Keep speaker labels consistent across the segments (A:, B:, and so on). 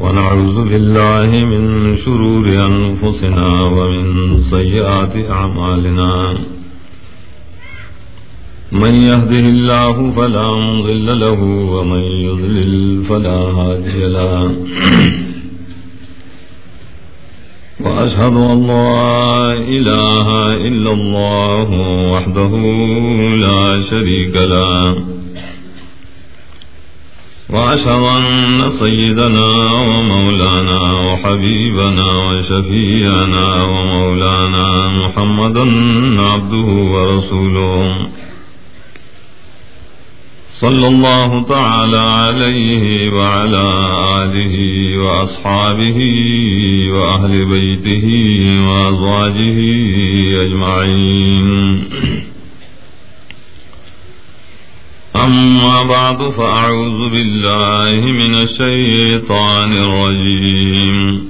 A: ونعوذ بالله من شرور أنفسنا ومن سيئات أعمالنا. من يهده الله فلا مضل له ومن يضلل فلا هادي له. وأشهد أن لا إله إلا الله وحده لا شريك له. وأشهد أن سيدنا ومولانا وحبيبنا وشفينا ومولانا محمدا عبده ورسوله. صلى الله تعالى عليه وعلى آله وأصحابه وأهل بيته وأزواجه أجمعين. أما بعد، فأعوذ بالله من الشيطان الرجيم.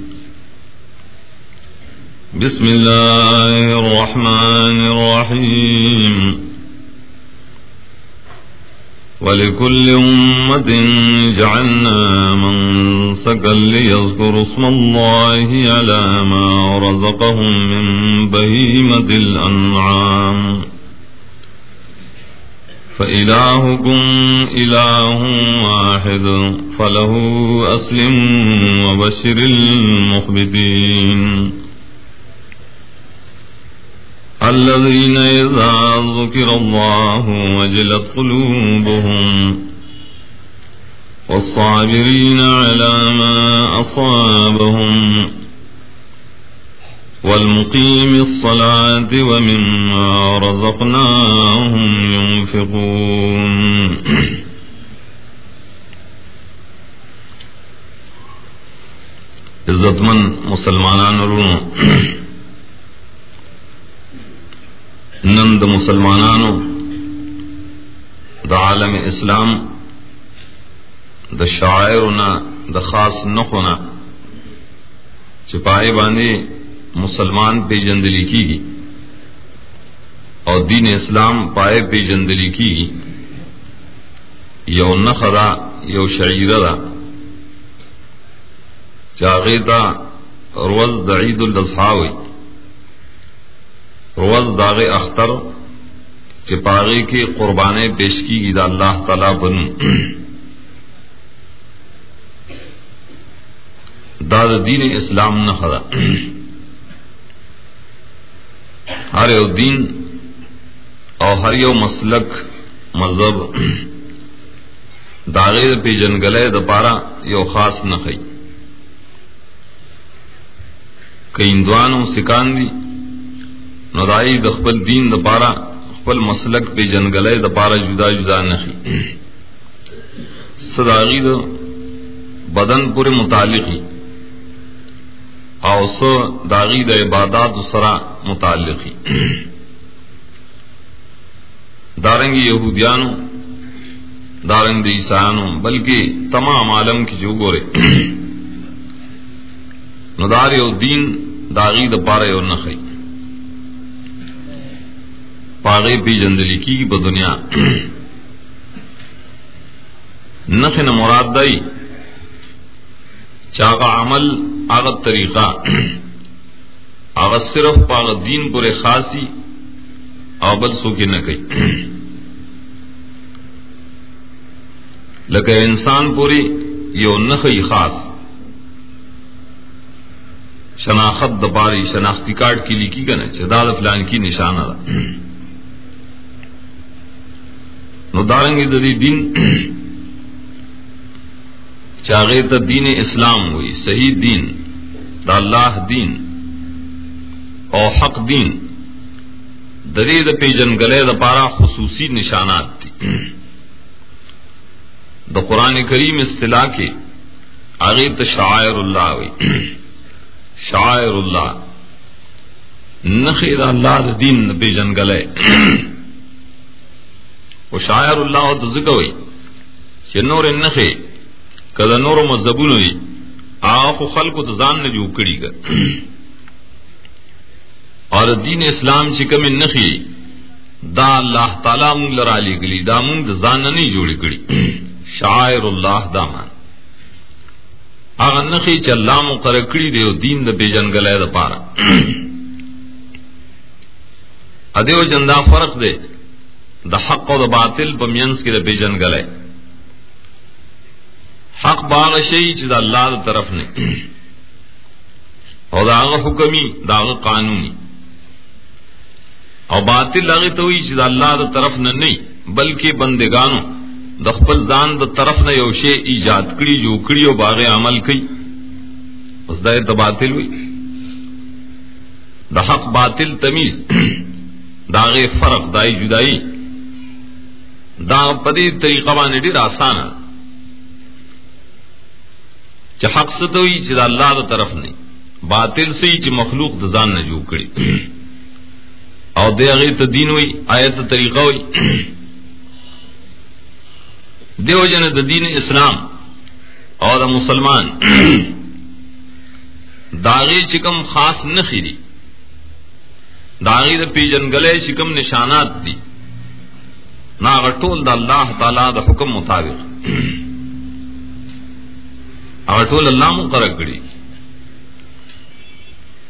A: بسم الله الرحمن الرحيم. ولكل أمة جعلنا من سكا ليذكر اسم الله على ما رزقهم من بهيمة الأنعام. فإلهكم إله واحد فله أسلم وبشر المخبتين. الذين إذا ذكر الله وجلت قلوبهم والصابرين على ما أصابهم والمقيم الصلاة ومما رزقناهم ينفقون. عزت من مسلمان نند مسلمانانو، دا عالم اسلام، دا شاعرنا، دا خاص نخنا چپائے باندھے مسلمان پی جندلی کی گی اور دین اسلام پائے پی جندلی کی گی یو نخدا یو شعیرہ چاغیتا روز دعید الدساوی روز داغ اختر چپاغی کی قربانیں پیش کی گی دا اللہ تعالی بن داد دین اسلام نہ خدا ہر یو دین اور ہر یو مسلک، مذہب داغے پی جنگلے دپارا یو خاص نہ خی کئی اندوانوں سکان دی ندائی دخبل دین دپارا خپل مسلک پی جنگلے دپارا جدا جدا نخی۔ صداغی د بدن پورے متعلقی۔ او سو داغی د عبادات سرا متعلقی دارنگی یہودیانو دارنگ عیسانو بلکہ تمام عالم کی جو گورے ندار یو دین داغی د پارے اور نخی پاغے پی جندلی کی ب دنیا. نخ نہ مراد دئی چاغا عمل آغت طریقہ. آغت صرف پاغ دین پورے خاصی آبد سو کے نہ کئی لکہ انسان پوری یو نخی خاص. شناخت دپاری شناختی کارڈ کی لکھی کا نا چداد فلان کی نشانہ نو دارنگی ددی دین چاغے دین اسلام ہوئی، صحیح دین، دا اللہ دین او حق دین، دری د پیجن گلے د پارا خصوصی نشانات تھی۔ دا قرآن کریم اصطلاح کے آگے تو شاعر اللہ ہوئی۔ شاعر اللہ۔ نخیر اللہ دا دین د پیجن گلے۔ وہ شاعر اللہ تو ذکر ہوئی کہ نور نخے کله نور مذهبونه دي آخو خلکو ته ځان نه جوړ کړي ګر اور دین اسلام چې کوم نخي دا الله تعالی مونږ لرا لګلی دا مونږ ځان نه جوړ کړي. شاعر الله دامان هغه نخی چ اللہ مقرکڑی دے دین د بیجن گلے د پارا ادیو جندا فرق دے د حق او د باطل بمینس کی د بیجن گلے حق باغ شی چ د اللہ د طرف نے او داغ حکمی داغ قانونی. او باطل لگے تو چ د اللہ د طرف نے نہیں بلکہ بندگانوں د خپل ځان د طرف نه یو شی ایجاد کړي جو کړي باغ عمل کوي اوس دا باطل وي د حق باطل تمیز داغه فرق دای جدائی. دا پدی طریقه باندې ډیر آسان چې حق ستوي چې د الله طرف نه باطل سي چې مخلوق د ځان نه جوړ کړي او دغه دین وي آیت طریقه وي دیو جن د دین اسلام اور مسلمان۔ داغی چکم خاص نخری داغی د پیجن گلے چکم نشانات دی۔ نا غٹول دا اللہ تعالی دا حکم مطابق۔ اغٹول اللہ مقرر کری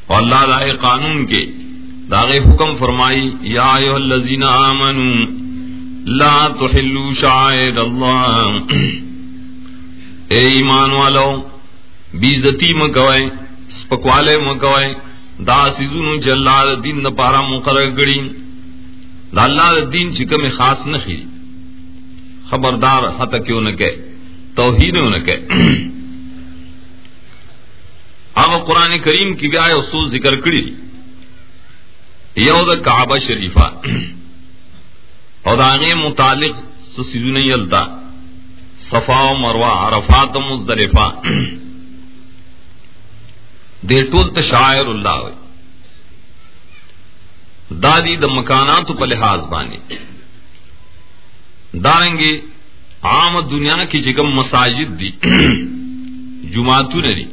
A: اور اللہ دائے قانون کے داغے حکم فرمائی، یا ایوہ الذین آمنون لا تحلو شاعر اللہ۔ اے ایمان والو، بیزتی مکوئے، سپکوالے مکوئے، دا سیزونو چا اللہ دا دین دا پارا مقرر گڑی دا اللہ دا دین چکا میں خاص نخی۔ خبردار حتا کیوں نکے؟ توحید نکے۔ اب قرآن کریم کی گائے اصول ذکر کری یو کعبہ شریفہ اور آگے متعلق سیزو صفا و مروا عرفات و مزدلفہ دے ٹول تشاعر اللہ ہوئی دادی د مکانات په لحاظ باندې. دارنګي عام دنیا کې چې کوم مساجد دي جمعاتونه دي.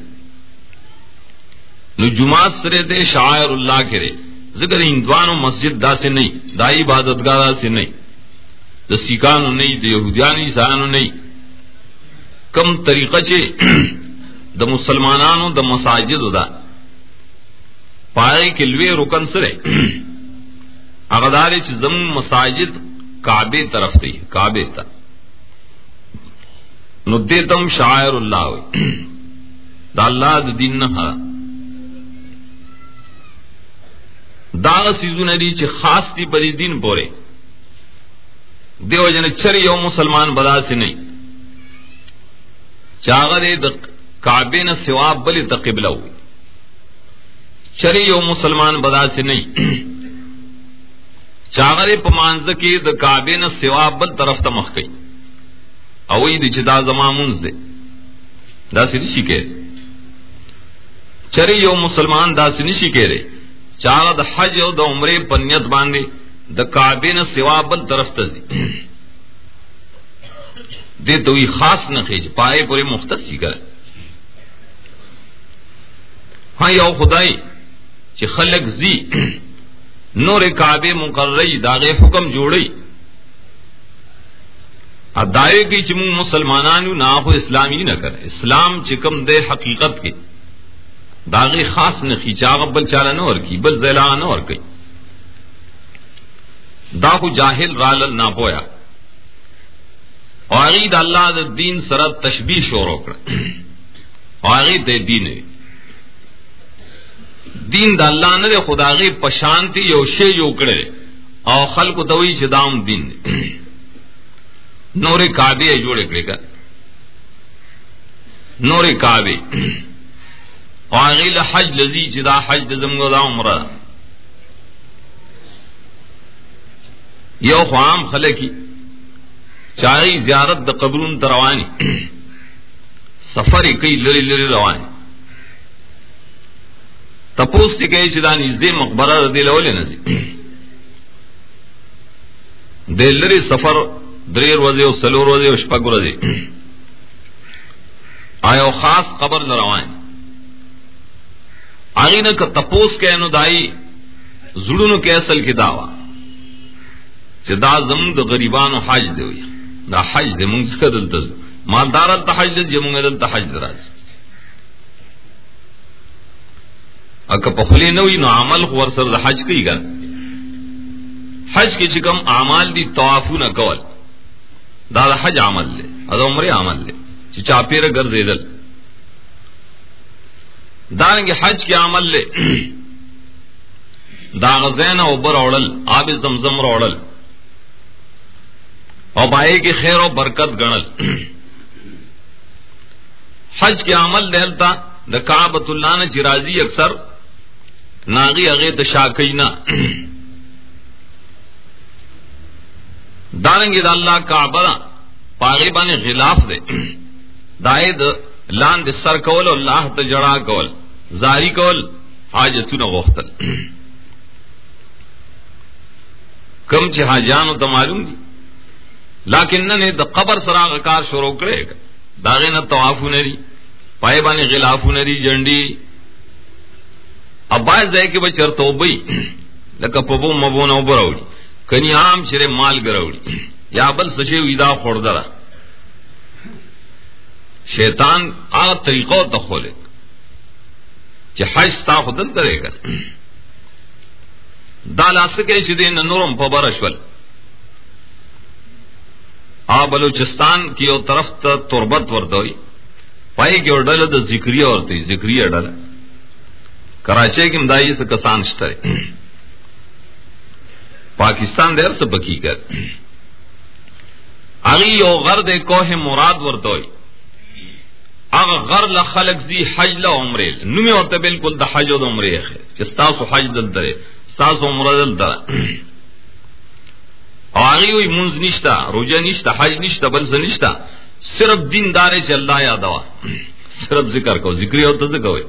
A: نو جمعات سره د شاعر الله کړي ذکر ہندوانو مسجد دا سے نہیں، دا عبادت گاہ سے نہیں۔ دا سکھانو نہیں، دا یہودیانی سانو نہیں۔ کم طریقہ چے، دا مسلمانانو دا مساجد دا۔ پائے کے لوے رکن سرے۔ اغدار زم مساجد کعبے طرف دی کعبے تا۔ ندیتم شاعر اللہ ہوئی دا اللہ دا دین نہ داغ سیزون دی چی خاص دی پری دین پورے دیو جن چر یو مسلمان بدا سے نہیں چاغر کعبے نہ سواب بلی تقبل ہوئی. چری یو مسلمان بدا سے نہیں چاغر پمانز کی د کعبے نہ سواب بل طرف تمخ گئی اوئی دی چدا زما منز دے. دا سی نشی کہ چری یو مسلمان دا سی نشی کہہ رہے چاغ د حج او د عمره پنیت باندې د کعبه نه سوا بل طرف ته ځي دې ته وی خاص نه خېج پائے پورے مختص شي کړ ہاں یو خدای چې خلق زی نور کعبه مقرری داغه حکم جوړی ادائے کی چمو مسلمانانو نہ ہو اسلامی نہ کر اسلام چکم دے حقیقت کے۔ داغی خاص نے کھینچا بل چالا نہ اور کی، بل زیلا نہ اور کئی داغو جاہل رال نہ پویا۔ عید اللہ دین سرد تشبی شور اوکڑ عید دین دین دا اللہ نے خداغی پشانتی یو شے یوکڑے او خلق توئی چدام دین نور کابے جوڑے کڑے کر نور کابے واغیل حج لذی چدا حج دزمگو دا عمرہ یو خوام خلقی چاہی زیارت دا قبرون تروانی سفر کئی لری لری روانی تپوس تی کئی چدا نزدی مقبرہ ردی لولی نزی دے لری سفر دریر وزی و سلور وزی و شپک وزی آیا خاص قبر لروانی آگی نہ تپوس کے نو دائی زڑن کے اصل کی دعوی۔ چې دا زمون د غریبانو حج دی وي دا حج دے دی مونږ څخه دلته مالدار ته حج دی مونږ دلته حج راځي اک پخلی نوی نو عمل خور سر دا حج کی گا۔ حج کی چکم اعمال دی توافو نہ کول۔ دا, دا حج عمل لے اد عمر عمل لے چی چاپیر گر زیدل دارنگی حج کی عمل لے۔ دا غزین اوبر اوڑل، آب زمزم روڑل اور بائے کی خیر و برکت گنل۔ حج کے عمل دہلتا دا کعبت اللہ نے چراضی اکثر، ناغی اگے تشاکینا دارنگی دا اللہ کعبہ پاغی بانے غلاف دے۔ دائے دا لان سر کول اللہ تا جڑا کول، زاری کول حاجتون غختل کم چی حاجانو تا معلوم دی، لیکن نے دا قبر سراغ کار شروع کرے گا داغے نہ توافو نری پائے بانے غلافو نری جنڈی اب باعث دے کہ بچر تو بئی لکا پبو مبو نو براوڑی کنی عام چرے مال گراوڑی یا بل سچے ویدا خوردرا شیطان آ طریقوں تخولے چی حج ستا خودل کرے گا۔ دا لاسکے چی نورم پا برشول آ بلوچستان کی او طرف تا تربت وردوئی۔ پائی کی اور ڈل دا ذکری ورتی ذکری ڈل۔ کراچی کی مدائی سے کسان شترے۔ پاکستان دیر سے بکی کر۔ اگی او غرد کوہ مراد وردوئی۔ اگ غر لخلق زی حج ل عمرے نمی ہوتے بالکل دا حج و عمرے ہے چستاسو حج دل درے، ستاسو عمرہ دل درے۔ آگی ہوئی منز نشتا، روجہ نشتا، حج نشتا بل سے نشتا۔ صرف دین دارے چ اللہ یاد ہوا صرف ذکر کو ذکری ہو تو ذکر ہوئے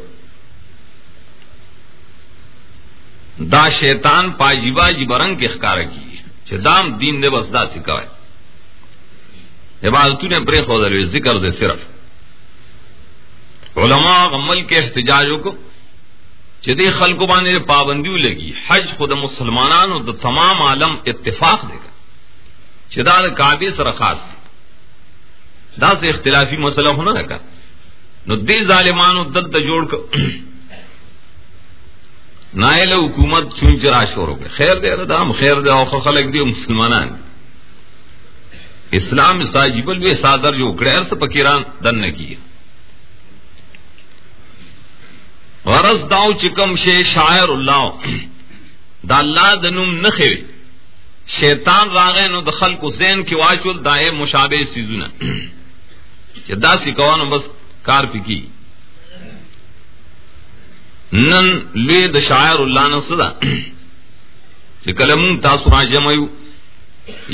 A: دا شیطان پاجیبا جی برنگ کے اخکار کی۔ چې دام دین دے بس دا سکھا عبادتوں نے برے خود ذکر دے صرف۔ علماء عمل کے احتجاجوں کو چدے خلق بانے پابندی لگی۔ حج خود مسلمانان اور تمام عالم اتفاق دے گا۔ چدا کابے سر خاص دا سے اختلافی مسئلہ ہونا رکھا نو دے ظالمان دل جوڑ کر نائل حکومت چون چرا شور ہو گئے۔ خیر دے رہا ہم، خیر دے اور خلق دے مسلمان اسلام ساجیبل بھی سادر جو اکڑے سے پکیران دن نے کیے غرض داؤ چکم شے شاعر اللہ دا اللہ دنم نخوی شیطان راغے نو دخل کو زین کی واچول دائے مشابہ سیزونا چہ دا سکوانو بس کار پی کی۔ نن لوی د شاعر اللہ نو صدا چہ کلمون تاسو را جمعیو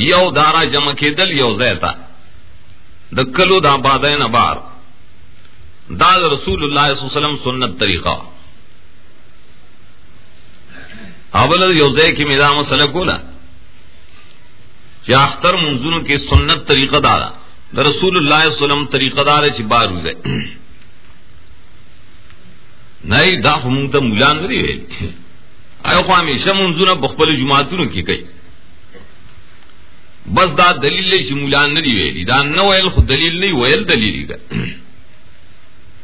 A: یو۔ دارا جمع کی دل یو زیتا۔ دکلو دا بادین بار۔ دا رسول اللہ صلی اللہ علیہ وسلم سنت طریقہ۔ اول یو زے کی میرا مسئلہ کولا۔ اختر منظور کی سنت طریقہ دارا۔ دا رسول اللہ علیہ وسلم طریقہ دار چی بار ہو گئے۔ نئی دا ہمون تا ملان نری ویل آئے خواہ ہمیشہ منظور بخبل جماعتوں کی کئی۔ بس دا دلیل لے چی ملان نری ویلی دا نو ویل خود دلیل نہیں ویل دلیل گا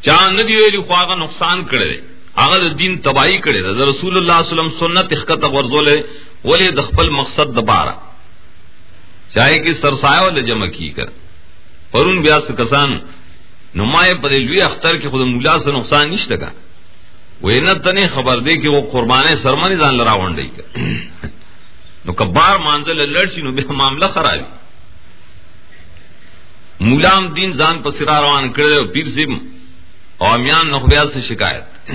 A: چاہ ندی ویلی خواہ نقصان کرے آغا دین تباہی کرے دا رسول اللہ صلی اللہ علیہ وسلم سنت اخکت غرزولے ولی دخپل مقصد دبارا چاہے کہ سرسایہ والے جمع کی کر پرون بیاس کسان نمائے پر لوی اختر کے خود مولا سے نقصان نہیں لگا وہ نہ تنے خبر دے کہ وہ قربان سرمنی دان لڑا ونڈی کر نو کبار مانزل لڑسی نو بے معاملہ خرابی مولام دین زان پر سرا روان کرے پیر سم اور امیان سے شکایت۔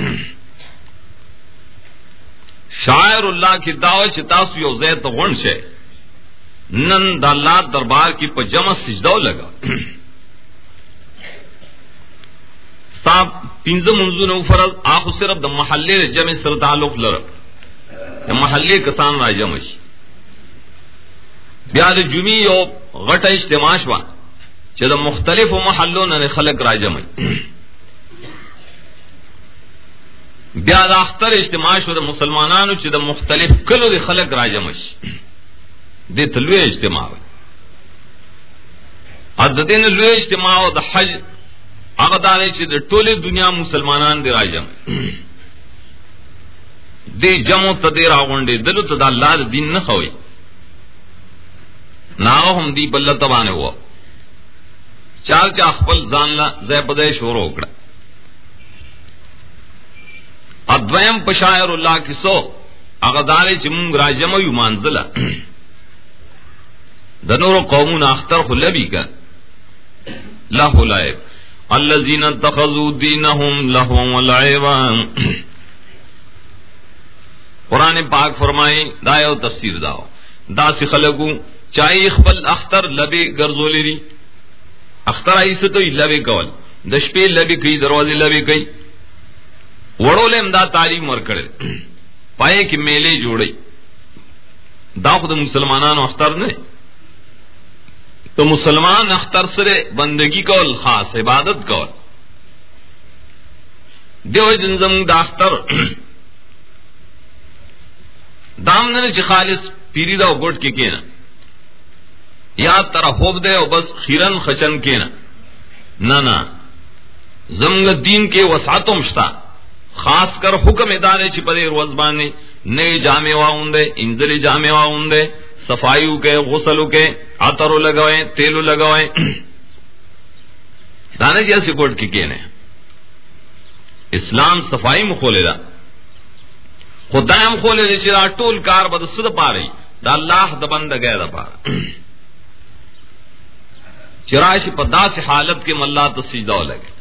A: شاعر اللہ کی دعوت چتاسو یو زیت غنش ہے نن دا اللہ دربار کی پجمع سجدو لگا۔ صاحب پنز منظور فرض، آخو صرف دا محلے جمع سر تعلق لرب محلے کسان را جمع شی۔ جمی یو غټه اجتماع شو چې د مختلفو محلو نه خلق را جمع۔ بیا د اختر اجتماع شو د مسلمانانو چې د مختلف کلو د خلق را جمع شي دے تلوے اجتماع دین لوے اجتماع د حج اغدار چې د ټوله دنیا مسلمانان دی راځم دے جمو تدے راغونڈے دلو تدا اللہ دین نہ خوئی ناو ہم دی بلہ تبانے ہوا چال چا خپل زان لا زے پدے شور اکڑا ادویم پشایر اللہ کی سو اغدارے چمونگ راجمو یو مانزلہ دنور قومون اختر خلبی کا۔ لہو لائب۔ الذين اتخذوا دينهم لهوا ولعبا قرآن پاک فرمائے دایو تفسیر داو۔ دا سی خلقو چاہی خپل اختر لبے گرزو لیری۔ اختر آئی سے تو لبے کول۔ دشپے لبے کئی، دروازے لبے کئی۔ وڑو لے امداد تعلیم ورکڑے۔ پائے کہ میلے جوڑے۔ دا خود مسلمانان اختر نے۔ تو مسلمان اختر سرے بندگی کول، خاص عبادت کول۔ دیو جنزم دا اختر۔ دام نے چی خالص پیری دا گوٹ کے کینا۔ یا ترا خوب دے او بس خیرن خچن کینا۔ نہ نہ زمگ دین کے وساتوں مشتا۔ خاص کر حکم ادارے چپدے روز بانے نئے جامع واؤں دے انزل جامع واؤں دے صفائی کے غسل کے آتر لگوائے تیل لگوائے دانے جیسے کوٹ کی کہنے اسلام صفائی میں کھولے دا۔ خدا ہم کھولے جی دے چرا ٹول کار بد سد پا رہی دا اللہ دا بند گئے دا پا چراش پدا سے حالت کے ملا تو سجدہ لگے۔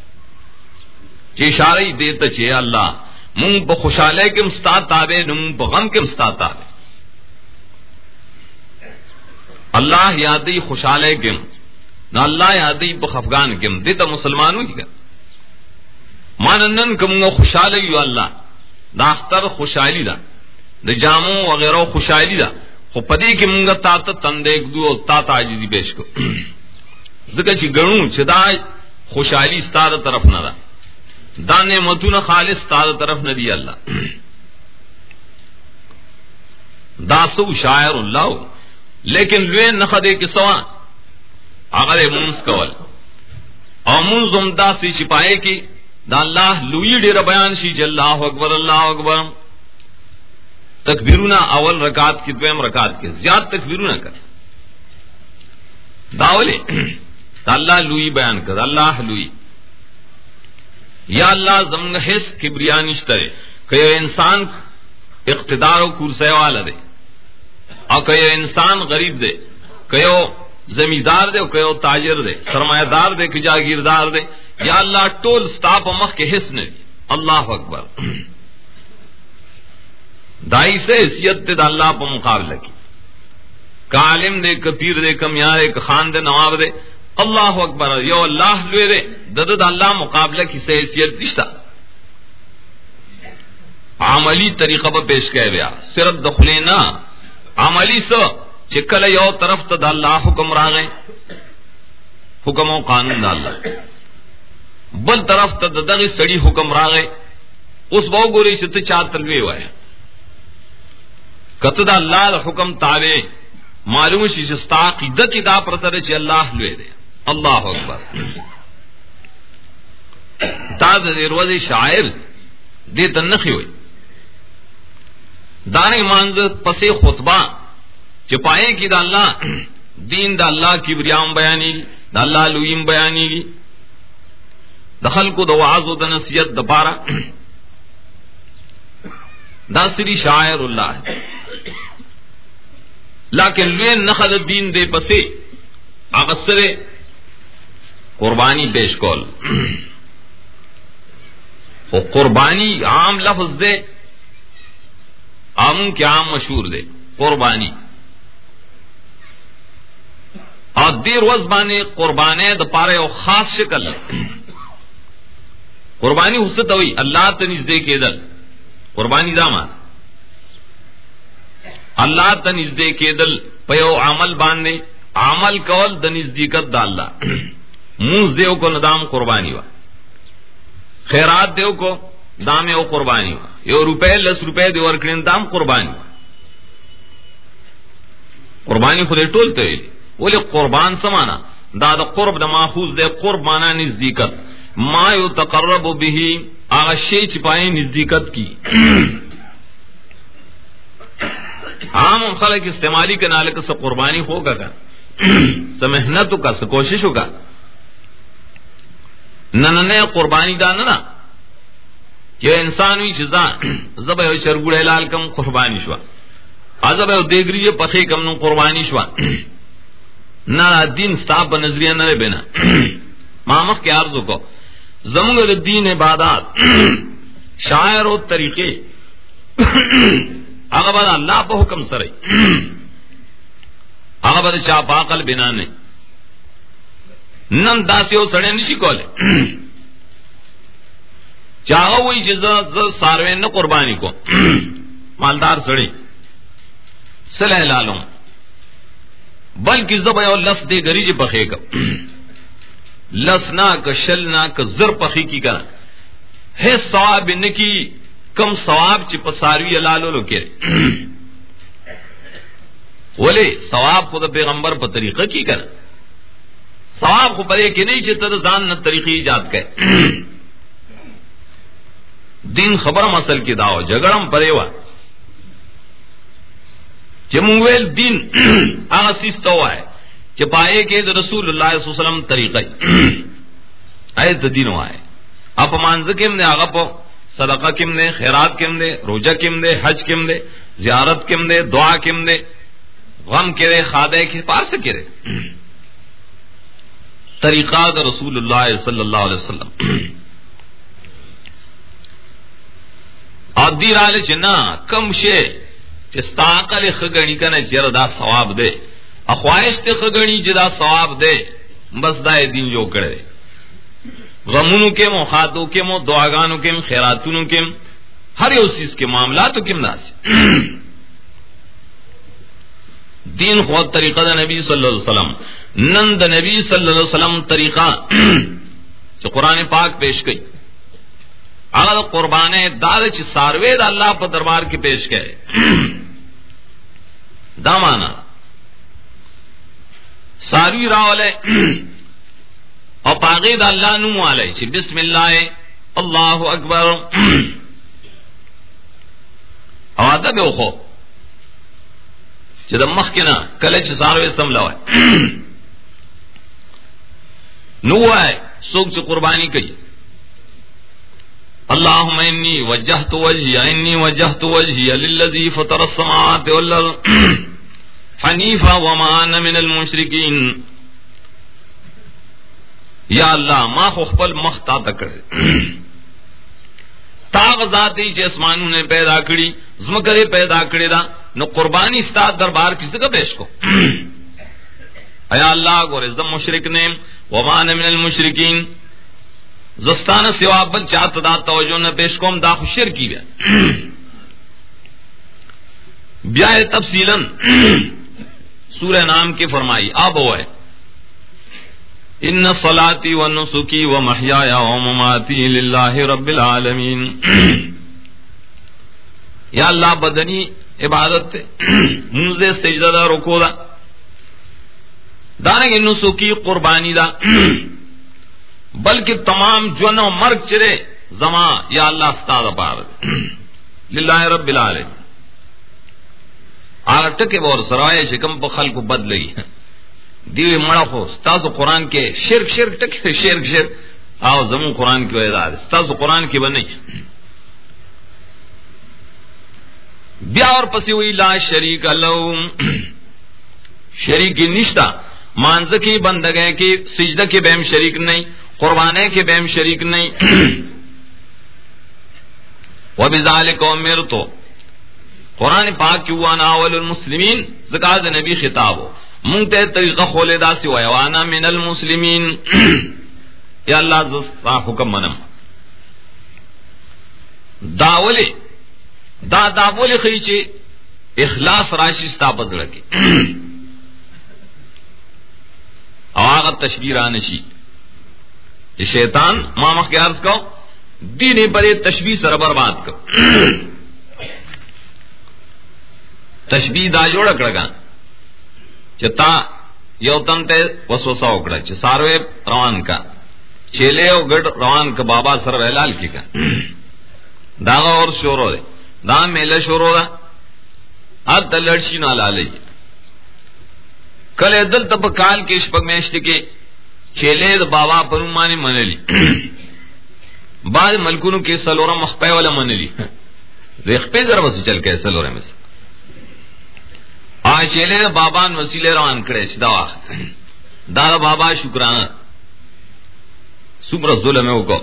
A: چی اشارہ دیتا چی اللہ منگ پا خوشحالے کے مستاد تابے نمونگ پا غم کے مستاد تابے۔ اللہ یادی خوشحال گم نہ اللہ یادی بخفغان گم دے تو مسلمان ہوئی گا مانندن کم گا یو اللہ داختر خوشحالی دا۔ دا جامو وغیرہ خوشحالی دا۔ خو پدی کی منگا تا تا تندیک دو تا تا عجیزی پیش کو۔ ذکر چی گنو چی دا خوشحالی ستا دا طرف نہ دا۔ دا نعمتون خالص ستا طرف نہ دی اللہ۔ دا سو شاعر اللہ لیکن لوے نخدے کی سوا اگر منس کول۔ اور منز امدا سی چھپائے کی۔ دا اللہ لوئی ڈیر بیان شی جل اللہ اکبر اللہ اکبر۔ تکبیرونا اول رکات کی دویم رکات کے زیاد تکبیرونا کر۔ داولے دا اللہ لوئی بیان کر۔ اللہ لوئی۔ یا اللہ زمن حس کبریانشترے کہ انسان اقتدار و کرسے والا دے، اور کہ انسان غریب دے، کہ زمیندار دے، کہ تاجر دے، سرمایہ دار دے، کہ جاگیردار دے۔ یا اللہ ٹول ستاپ مخ کے حص نے۔ اللہ اکبر۔ دائی سے حیثیت دے دا اللہ پا مقابلہ کی۔ کالم دے، کہ پیر دے کمیار دے، کہ خان دے نواب دے اللہ اکبر یو اللہ لوے دے دد اللہ مقابلہ کی سے حیثیت دشتا عملی طریقہ پر پیش کہہ گیا صرف دخلے دخلینا عملی سو چکل یو طرف تو دا اللہ حکم را گئے حکم و قانون دا اللہ بل طرف تو دغی سڑی حکم را گئے اس بہو گوری سے تو چار تلوے ہوئے کت دا اللہ دا حکم تابے معلوم شی جستا عقیدت کی دا پرتر چی اللہ لوے دے اللہ اکبر۔ دا دے روز شاعر دے تنخی ہوئی۔ دان مانز پس خطبہ چپائے کی دا اللہ، دین دا اللہ کی بریام بیانی گی، دا اللہ لویم بیانی گی۔ دخل کو دواز و دنسیت دپارا دا سری شاعر اللہ ہے۔ لیکن لوے نخل دین دے پسے اغسر قربانی پیش کول۔ قربانی عام لفظ دے عام کے عام مشہور دے، قربانی۔ اور دیر وز بانے قربانے د پارے او خاص شکل قربانی حسط ہوئی، اللہ تنیز دے کے دل۔ قربانی دامان اللہ تنیز دے کے دل پیو عمل باندھے عمل کول د نزدیکت دا اللہ۔ منز دیو کو ندام قربانی وا. خیرات دیو کو دام او قربانی یو روپے، لس روپے دی ورکڑین دام قربانی قربانی خود ٹول تے ولی قربان سمانا؟ دا دا قرب دا ماخوذ دے قرب مانا نزدیکت. ما یو تقرب به آغا شی چپائے نزدیکت کی. عام خلق استعمالی کے نالے کا قربانی ہوگا کا محنت کا، سا کوشش ہوگا نہ قربانی دا نہ کہ انسان ہوئی چیزاں زب چرگڑے لال کم قربانی شوا ازب دیگری پتھے کم، نو قربانی شوا نہ دین صاحب نظریہ نہ بینا مامک کے عرض کو زمگ دین عبادات، شاعر و طریقے اگر اللہ پہ حکم سرے اگر چا پاکل بنا نے نن داسی ہو سڑے نشی کولے۔ چاہو وہی جز ساروے نہ قربانی کو۔ مالدار سڑے۔ سلح لالوں۔ بلکہ زب لس دے گری جی پخے کا لس نہ شل نہ زر پخی کی کرا ہے سواب نکی، کم سواب چی پساروی لالو لو کے۔ بولے ثواب خود پیغمبر پر طریقہ کی کر ثواب کو پڑے کہ نہیں چاہتا دان نہ طریقے ایجاد کے دن خبر مسل کی داو جگڑم پرے وا۔ چمویل دین آسیس تو ہے۔ چپائے کے رسول اللہ صلی اللہ علیہ وسلم طریقہ اے دین آئے اپ مانز کم نے آگا پو صدقہ کم دے، خیرات کم دے، روجہ کم دے، حج کم دے، زیارت کم دے، دعا کم دے۔ غم کرے خادے کے پار سے کرے۔ طریقہ دا رسول اللہ صلی اللہ علیہ وسلم۔ ادی رال چنا کم شے چستاقل خگنی کنے چر دا ثواب دے۔ اخواہش تے خگنی جدا ثواب دے۔ بس دا دین جو کرے۔ غمونو کے مو خاتو کے مو دعاگانو کے خیراتونو کے ہر اس چیز کے معاملات کم ناس دین خود طریقہ دا نبی صلی اللہ علیہ وسلم. نند نبی صلی اللہ علیہ وسلم طریقہ جو قرآن پاک پیش گئی اگر قربان دار چ ساروے دا اللہ پر دربار کی پیش گئے دامانا ساروی راولے اور پاغید اللہ نو والے چھ بسم اللہ اللہ اکبر. اور ادب خو. چھ دم مخ کنا کلے چھ سارو اسم لوائے۔ نو ہے سوک چھ قربانی کئی۔ اللہم انی وجہت وجہی، انی وجہت وجہی للذی فطر السماعات واللہ حنیفہ ومان من المشرکین۔ یا اللہ، ما خو خپل مخ تا تکڑے۔ تاغ ذاتی چ اسمانوں نے پیدا کړي زمکره پیدا کړي دا، نو قربانی ستا دربار کس کا پیش کو۔ ایا اللہ گور زم مشرک نے ومان من المشرکین۔ زستان سوا بل چاہت دا توجہ نہ پیش کوم دا خوشر کی بیا بیا تفصیلا، سورہ نام کی فرمائی اب وہ ہے ان صلاتی و نسکی و محیا و مماتی للہ رب العالمین یا اللہ بدنی عبادت منزے سجدہ دا رکو دا. دارنگ نسکی قربانی دا. بلکہ تمام جن و مرگ چرے زما یا اللہ استاد پار للہ رب العالمین. آگا ٹکے بور سرائے شکم پخل کو بد لئی دیوی مڑا خو ستاسو قرآن کے شرک شرک ٹک شرک شرک. آو زمون قرآن کی ویدار ستاسو قرآن کی بنی بیا اور پسی ہوئی لا شریک اللہ شریک کی نشتا مانز کی بندگے کی سجدہ کے بہم شریک نہیں قربانے کے بہم شریک نہیں وہ بھی ذالک تو قرآن پاک کی وانا اول المسلمین زکات نبی خطاب ہو منگتے طریقہ کھولے دا سی ویوانا من المسلمین. یا اللہ زستا حکم منم. داولی دا داولی خیچے اخلاص راشی ستا بدلکی او آغا تشبیر آنشی کہ شیطان مامخ کے عرض کو دین پر تشبیح سر برباد کو تشبیح دا جوڑ کڑگا چتا یو تن تے وسوسہ اکڑا چ ساروے روان کا، چیلے او گڑ روان کا بابا سر ویلال کی کا۔ دا اور شورو دے۔ دا میلے شورو دا۔
B: اب لڑشی نہ لالئی جی۔ کل دل تب کال کے شپک میشت کے چیلے د بابا پرمانی منلی۔ بعد ملکونو کے سلورا مخپے والا منلی۔ ریخ پہ ذرا بس چل کے سلورے میں سے آ چیلے بابان وسیلے روان کڑے شدا دادا بابا، شکرانہ۔ سمر ظلم ہے وہ کو۔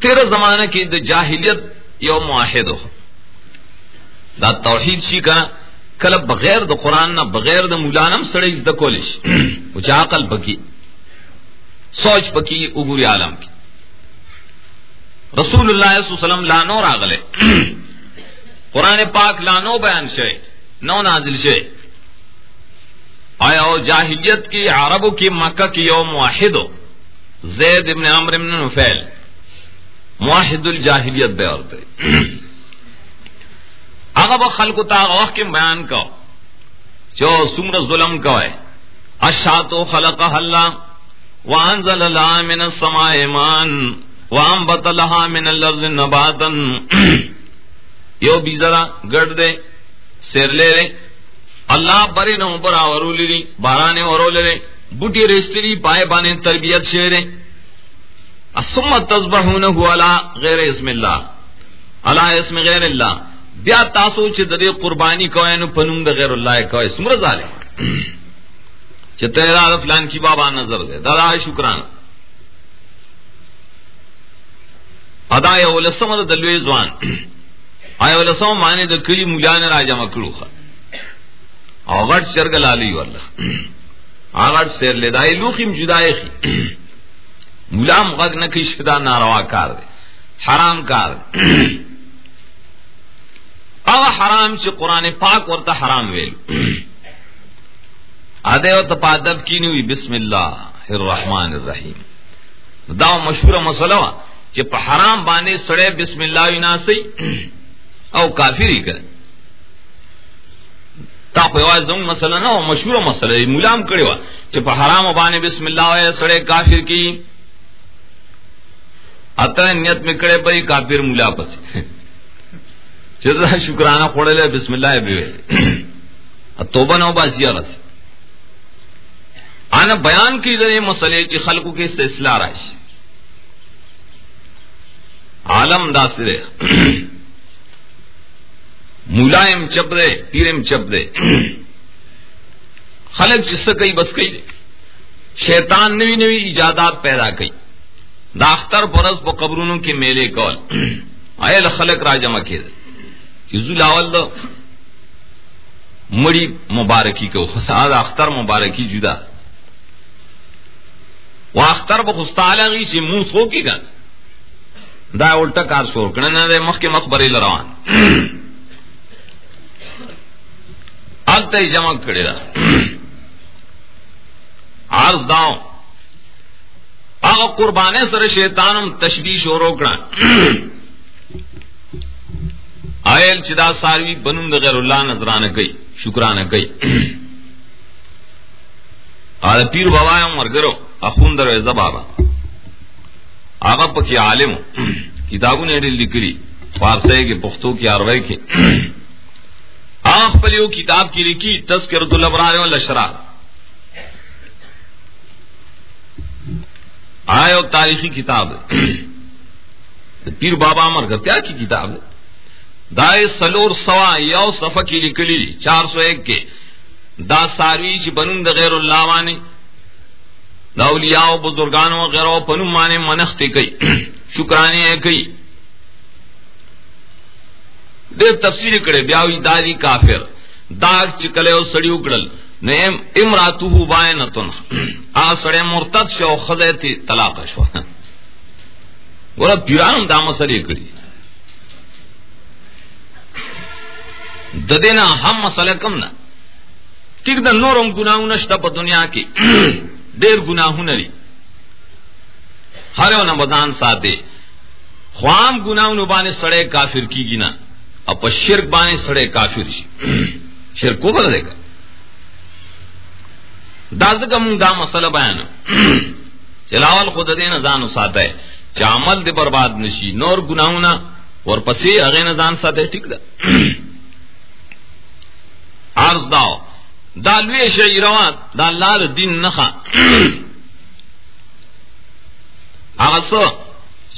B: تیرہ زمانہ کی دا جاہلیت یو معاہد ہو۔ دا توحید شی کنا کل بغیر دا قرآن نہ، بغیر دا مولانم سڑی دا کولش۔ وہ عقل پکی، سوچ پکی عبور عالم کی۔ رسول اللہ صلی اللہ علیہ وسلم لانو راغلے قرآن پاک لانو بیان شے نو نازل شے آیا او جاہلیت کی عربوں کی، مکہ کی یوم واحد ہو زید ابن عمر ابن نفیل۔ معاہد الجاہلیت بے اور اگر خلق تا وقت کے بیان کو جو سمر ظلم کو ہے اشاتو خلق اللہ، وانزل اللہ من السماء ایمان، وانبت لها من اللرز نباتا۔ یو بیزرا گرد دے، سیر لے رے اللہ بری نو برا ورو لی بارانے ورو لے بوٹی رستری پائے بانے تربیت شیرے اسم تصبحون هو علا غیر اسم اللہ۔ علا اسم غیر اللہ۔ بیا تاسو چې د دې قربانی کوی نو پنوم د غیر الله کوی سمره ظالم۔ چې تیرا فلان کی بابا نظر دے۔ دا شکران۔ ادا یو لسمه د دلوي ځوان آیا لسمه معنی د کلی مولیان را جمع کړو او غټ چرګ لالی والله هغه سیر لیدای لوخیم جدای خي ملام غگ نہ کی شدہ ناروا کار دے حرام کار دے او حرام چ قرآن پاک ورتا حرام ویل. ادے و تپادب کی نوی بسم اللہ الرحمن الرحیم. دا مشہور مسئلہ چ پہ حرام باندے سڑے بسم اللہ وینا سی او کافری کر تا په واز زموږ مسله نه مشهور مسله مولام کړي وا چې په حرام باندې بسم الله وای سړی کافر کی. اتر نیت میں کڑے پری کافر ملا پس چرا شکرانہ پڑے لے بسم اللہ بے توبہ نو باسی رس آنا بیان کی ذریعے مسئلے چی خلقوں کے سے اصلاح رائش عالم داسرے ملائم چپ دے، پیرم چپ دے۔ خلق جس سے کئی بس کئی دے۔ شیطان نوی نوی ایجادات پیدا کئی۔ داختر پرس پا قبرونوں کے میلے کول۔ آئے خلق را جمع کے چیزو لاول دو۔ مڑی مبارکی کو۔ خساد اختر مبارکی جدا۔ وہ اختر بہ خستال سے منہ سو کی گن۔ دا الٹا کار سور کرنا دے مخ کے مخ لروان اب تے جمع کرے دا عرض داؤں، آغا قربانے سر شیطانم تشبیش و روکنا۔ آئیل چدا ساروی بنم دا غیر اللہ نظران گئی شکران گئی۔ آدھا پیر بابا مرگرو اخون در عزب بابا۔ آغا پکی عالم کتابوں نے لکلی، فارسے کے پختوں کی آروے کی آخ پلیو کتاب کی لکھی تذکرت الابرار و آئے اور تاریخی کتاب۔ ہے پیر بابا امر کا کیا کی کتاب۔ ہے دائے سلور سوا یو صفح کی لکلی، چار سو ایک کے۔ دا ساروی چی بنون دا غیر اللہ وانی دا اولیاء و بزرگان و غیر و پنم مانے منختے کئی۔ شکرانے کئی۔ دیر تفسیر کرے، بیاوی داری کافر، داغ چکلے و سڑی اکڑل نیم امراتو بائنتن۔ آ سڑے مرتد شو خزے تی طلاق شو۔ ورہ پیرانم دا مسئلے کری۔ ددینا ہم مسئلہ کم نا۔ ٹھیک دا نورم گناہوں نشتا پا دنیا کی۔ دیر گناہوں نری۔ ہر نہ بدان ساتے خوام گناہوں نبانے سڑے کافر کی گنا اپا شرک بانے سڑے کافر شی شرک کو بر دے گا داز کا منگ دا مسئلہ بیان چلاول خود دین زانو ساتا ہے چا عمل دے برباد نشی، نور گناہونا، اور پسی اگے نظان ساتے ٹھیک دا۔ عرض داو دالوی شئی روان، دا اللہ دا دین نخا۔ آغسو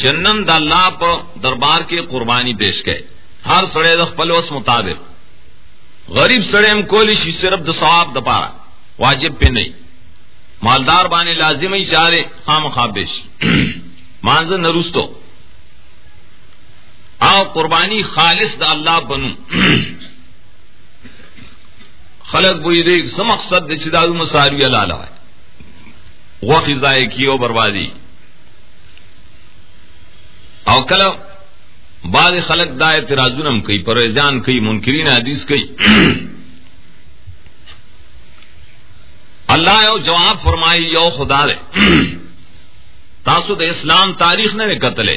B: چنن دا اللہ پا دربار کے قربانی پیش گئے ہر سڑے دا خپلوس مطابق۔ غریب سڑے ہم کولی شی صرف دا ثواب پارا، واجب پہ نہیں۔ مالدار بانے لازم ہی چارے، خام خوابش مانزر نرستو آؤ قربانی خالص دا اللہ بنو۔ خلق بوئی دے سم مقصد دے چدا مساری اللہ ہے وہ خزائے کی او بربادی۔ او کل بعض خلق دا اعتراضونم کئی پریزان کئی منکرین حدیث کئی اللہ یو جواب فرمائی یو خدا دے تاسو دے اسلام تاریخ نے قتلے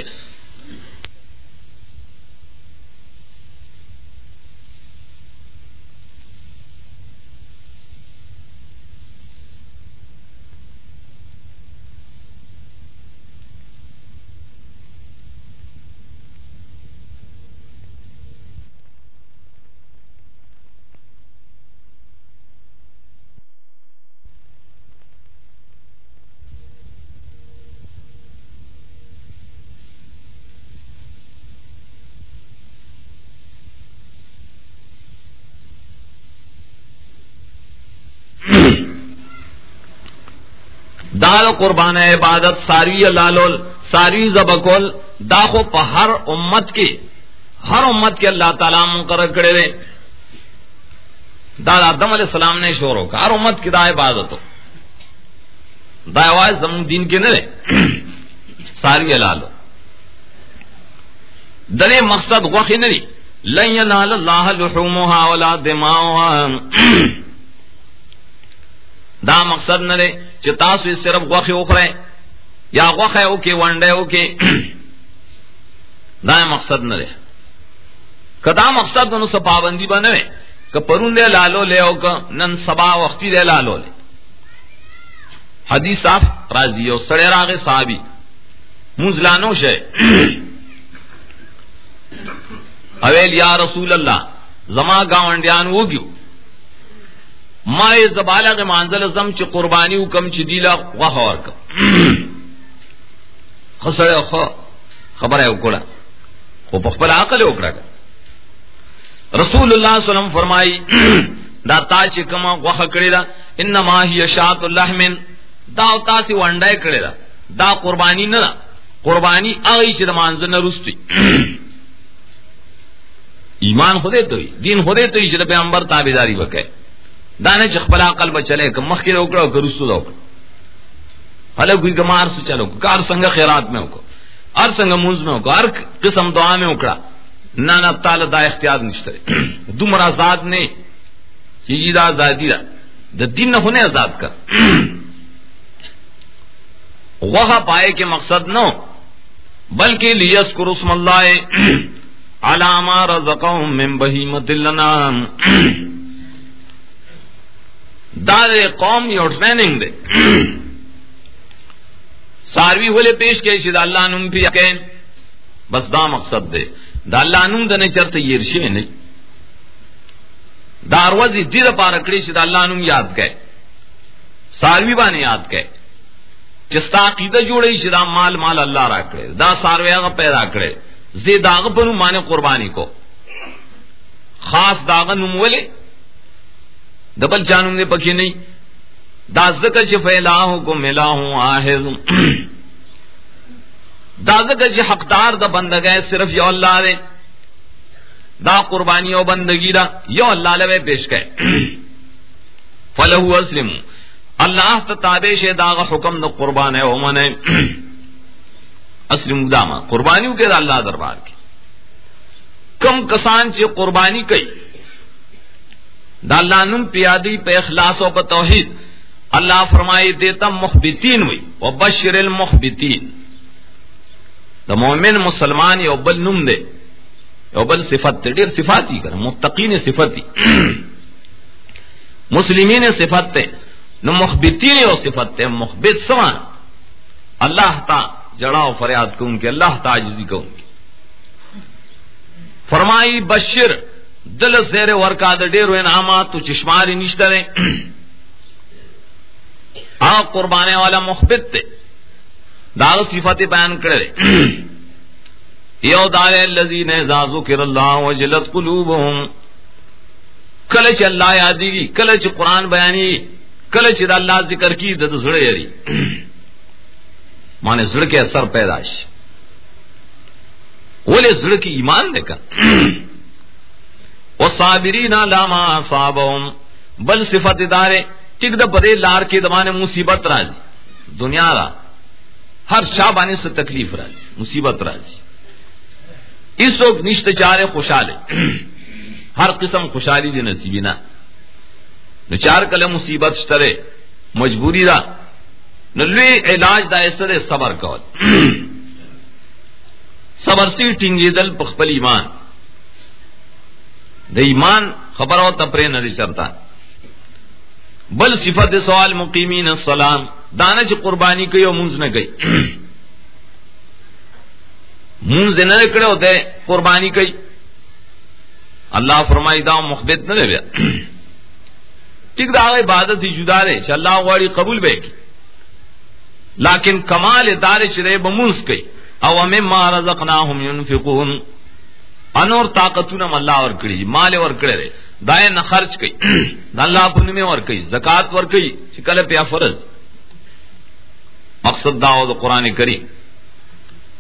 B: دال قربان عبادت، ساری لالول ساری زبکول داخو پا ہر امت کی، ہر امت کے اللہ تعالیٰ مقرر کرے دے۔ دال آدم علیہ السلام نے شور کا، ہر امت کی دا عبادت ہو۔ دا آواز زمین دین کے نرے ساری لالو دلے مقصد غوخی نری لن ینال اللہ لحومها ولا دماؤها دا مقصد نہ دے چاس صرف گوخے اخرے یا گوخے اوکے ونڈے اوکے دا مقصد نہ دے کدا مقصد نو سا پابندی بنے کہ پرون دے لالو لے او کہ نن سبا وقتی دے لالو لے حدیث صاف راضی او سڑے راغے صحابی منزلانو شے اویل یا رسول اللہ زما گاونڈیان وہ گیو ما زبالا کے مانزل زم چ قربانی حکم چ دیلا غہور واہ اور خسڑ خبر ہے اکڑا وہ پخبل عقل اکڑا رسول اللہ صلی اللہ علیہ وسلم فرمائی دا تا چ کما واہ کڑی دا انما ہی شات اللہ من دا تا سی ونڈای کڑی دا دا قربانی نہ قربانی ائی چ مانزل نہ رستی ایمان خودے تو دین خودے تو چ پیغمبر تابعداری وکے دانے چخبلا عقل بچلے کہ مخ کے روکڑا کہ رسو روکڑا حلق کوئی کمار سے چلو کار سنگ خیرات میں ہوکو ہر سنگ منز میں ہوکو ہر قسم دعا میں اکڑا نانا تعالی دا اختیار نشترے دو مرا ذات نے چیزی دا آزادی دا دا دین نہ ہونے آزاد کر وہاں پائے کے مقصد نو بلکہ لیس کو رسم اللہ علامہ رزقهم من بہیمت اللنام دا دے قوم یو ٹریننگ دے۔ ساروی والے پیش کے شد اللہ نم بھی یقین۔ بس دا مقصد دے۔ دا اللہ نم دنے چرتے یہ رشے نہیں داروزی دید پارکڑی شد اللہ نم یاد گئے ساروی بانے یاد گئے چستا عقیدہ جوڑے شدا مال مال اللہ را کرے دا ساروی آگا پیدا کرے زی داغ پنو مانے قربانی کو۔ خاص داغ نمولے دبل چانوں نے پکی نہیں۔ دازک فیلا ہوں کو ملا ہوں آہز دازک حقدار دا بندگ ہے صرف یو اللہ دے۔ دا قربانی او بندگی دا یو اللہ لوے پیش گئے فلہو اسلم۔ اللہ تابے شے داغ حکم دا قربان ہے، او اسلم داما۔ قربانیوں کے دا اللہ دربار کی۔ کم کسان چی قربانی کئی۔ دا اللہ نم پیادی پہ اخلاص و توحید۔ اللہ فرمائی دیتا مخبتین ہوئی و بشر المخبتین دا مومن مسلمان یو بل نم دے۔ یو بل صفت تے دیر صفاتی کر متقین صفتی مسلمین صفت تے نو مخبتین یو صفت تے مخبت سوان۔ اللہ تا جڑاو فریاد کو ان کے، اللہ تا عجزی کو ان کے۔ فرمائی بشر دل زیر ورکا د ډیرو انعامات تو چشماری نشته ده آ، قربانے والا مخبت تے۔ داغ صفت بیان کرے۔ یو دار الذین اذا ذکر اللہ وجلت قلوبهم کلچ اللہ یادی گی کلچ قرآن بیانی، کلچ دا اللہ ذکر کی دد زڑے یری۔ مانے زڑ کے اثر پیداش ولی زڑ کی ایمان دے کر۔ وصابرین لاما صابهم بل صفت دارے ٹک دا بدے لار کے دمانے مصیبت راج. دنیا را. ہر شاہ بانے سے تکلیف راج. مصیبت راج. اس وقت نشت چارے خوشحال ہر قسم خوشحالی دی نصیبی نا. نو چار کل مصیبت شترے مجبوری دا نو لوی علاج دا ایسر صبر کول. صبر سی ٹنگی دل پخپل ایمان. دا ایمان خبر ہو تپرے نہ چرتا بل صفت سوال مقیمین السلام دانا چ قربانی کی منز نہ گئی منز نہ نکڑے ہوتے قربانی کی اللہ فرمائی دا مخبت نہ لے ٹھیک دا عبادت ہی جدا رے چ اللہ والی قبول بے کی لیکن کمال دار چرے بمنس کی او مما رزقناهم ينفقون. انور طاقتونه الله ور کړی مال ور کړی رے دای نه خرچ کړي. د الله په نوم ور کړي، زکات ور کړي، چې کله په فرض. مقصد دا د قران کریم.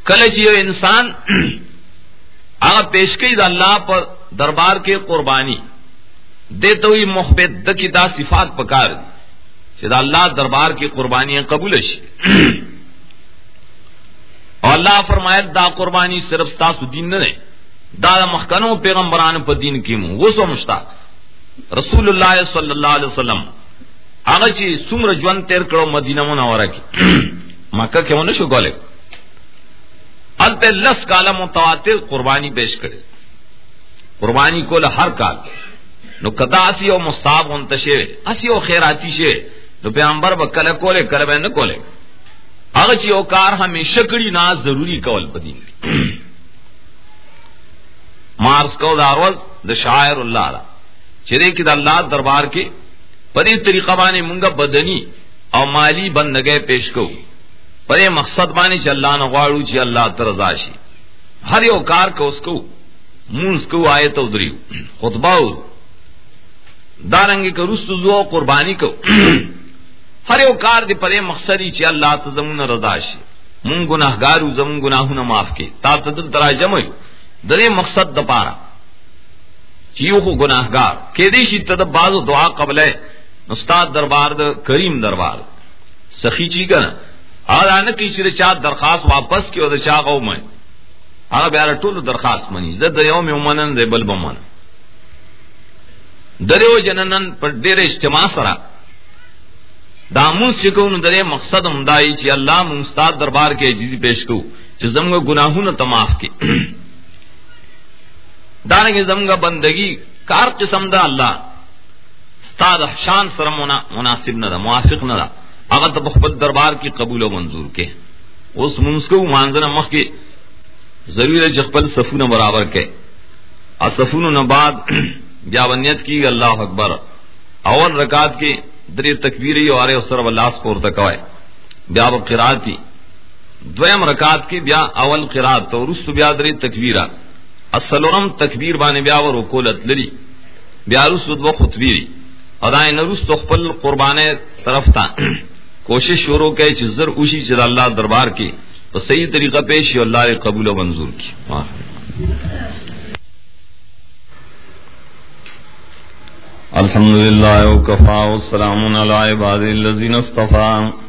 B: کله چې یو انسان هغه پیش کړي د الله په دربار کې قربانی دیتے ہوئی محبت، د کی دا صفات پکار چې دا الله دربار کی قربانی قبول شي. اور اللہ فرمایت دا قربانی صرف تاسو دین نه دا مخکنو پیغمبران په دین کې مو. وسو مشتا رسول الله صلی الله علیه وسلم، هغه چې څومره ژوند تیر کړو مدینه منوره کې، مکه کې ونه شو ګولې لس کاله متواتر قربانی پیش کړي قربانی کول هر کال. نو کدا اسی او مصاب منتشر اسی او خیراتی شه تو پیغمبر به کله کوله کله به نه کوله هغه او کار همیشه کړي، نه ضروری کول پدې مارس کو داروز د شاعر اللہ را. چرے کی دا اللہ دربار کے پری طریقہ بانے منگا بدنی او مالی بند گئے پیش کو. پرے مقصد بانے چ اللہ نغواڑو چی اللہ ترزاشی ہر یو کار کو اس کو مونس کو آئے تو دریو. خطبہ دارنگی کو رست زو قربانی کو. ہر یو کار دی پرے مقصدی چی اللہ تزمون رضاشی مون گناہ گارو زمون گناہوں معاف کے تا تدل ترائی جمعیو درے مقصد د پارا۔ چیو کو گناہ گار کہ دیشی تد باز دعا قبل ہے۔ استاد دربار د کریم دربار۔ سخی چی کنا۔ اور آنا کی چر چا درخواست واپس کی اور چا قوم میں آگا بیارا ٹول درخواست منی زد یوم یومنن دے بل بمن دریو جننن پر دیر اجتماع سرا۔ دامون سکون درے مقصد ہمدائی چی اللہ مستاد دربار کے جیزی پیش کو۔ چی زمگا گناہون تماف کی۔ دارنگی زمگا بندگی، کار قسم دا اللہ۔ استاد شان سر مناسب نہ دا موافق نہ دا اگر تو بخبت دربار کی قبول و منظور کے۔ اس منس کو مانزنا مخ کے ضرور جخبل سفون برابر کے۔ اصفون نباد جاونیت کی اللہ اکبر۔ اول رکعت کی دری تکبیری اور اسر اللہ سپور تکوائے بیا قرات کی۔ دویم رکعت کی بیا اول قرات تو رست بیا دری تکبیرہ۔ السلام تکبیر بانے بیا و رکولت لری. بیا رس دو خطبیری. ادائے نرس تو خپل قربانے طرف تا. کوشش شروع کے چزر اوشی چد اللہ دربار کی. تو صحیح طریقہ پیش اللہ قبول و منظور کی. الحمد للہ وکفا والسلام علی عباد الذین اصطفى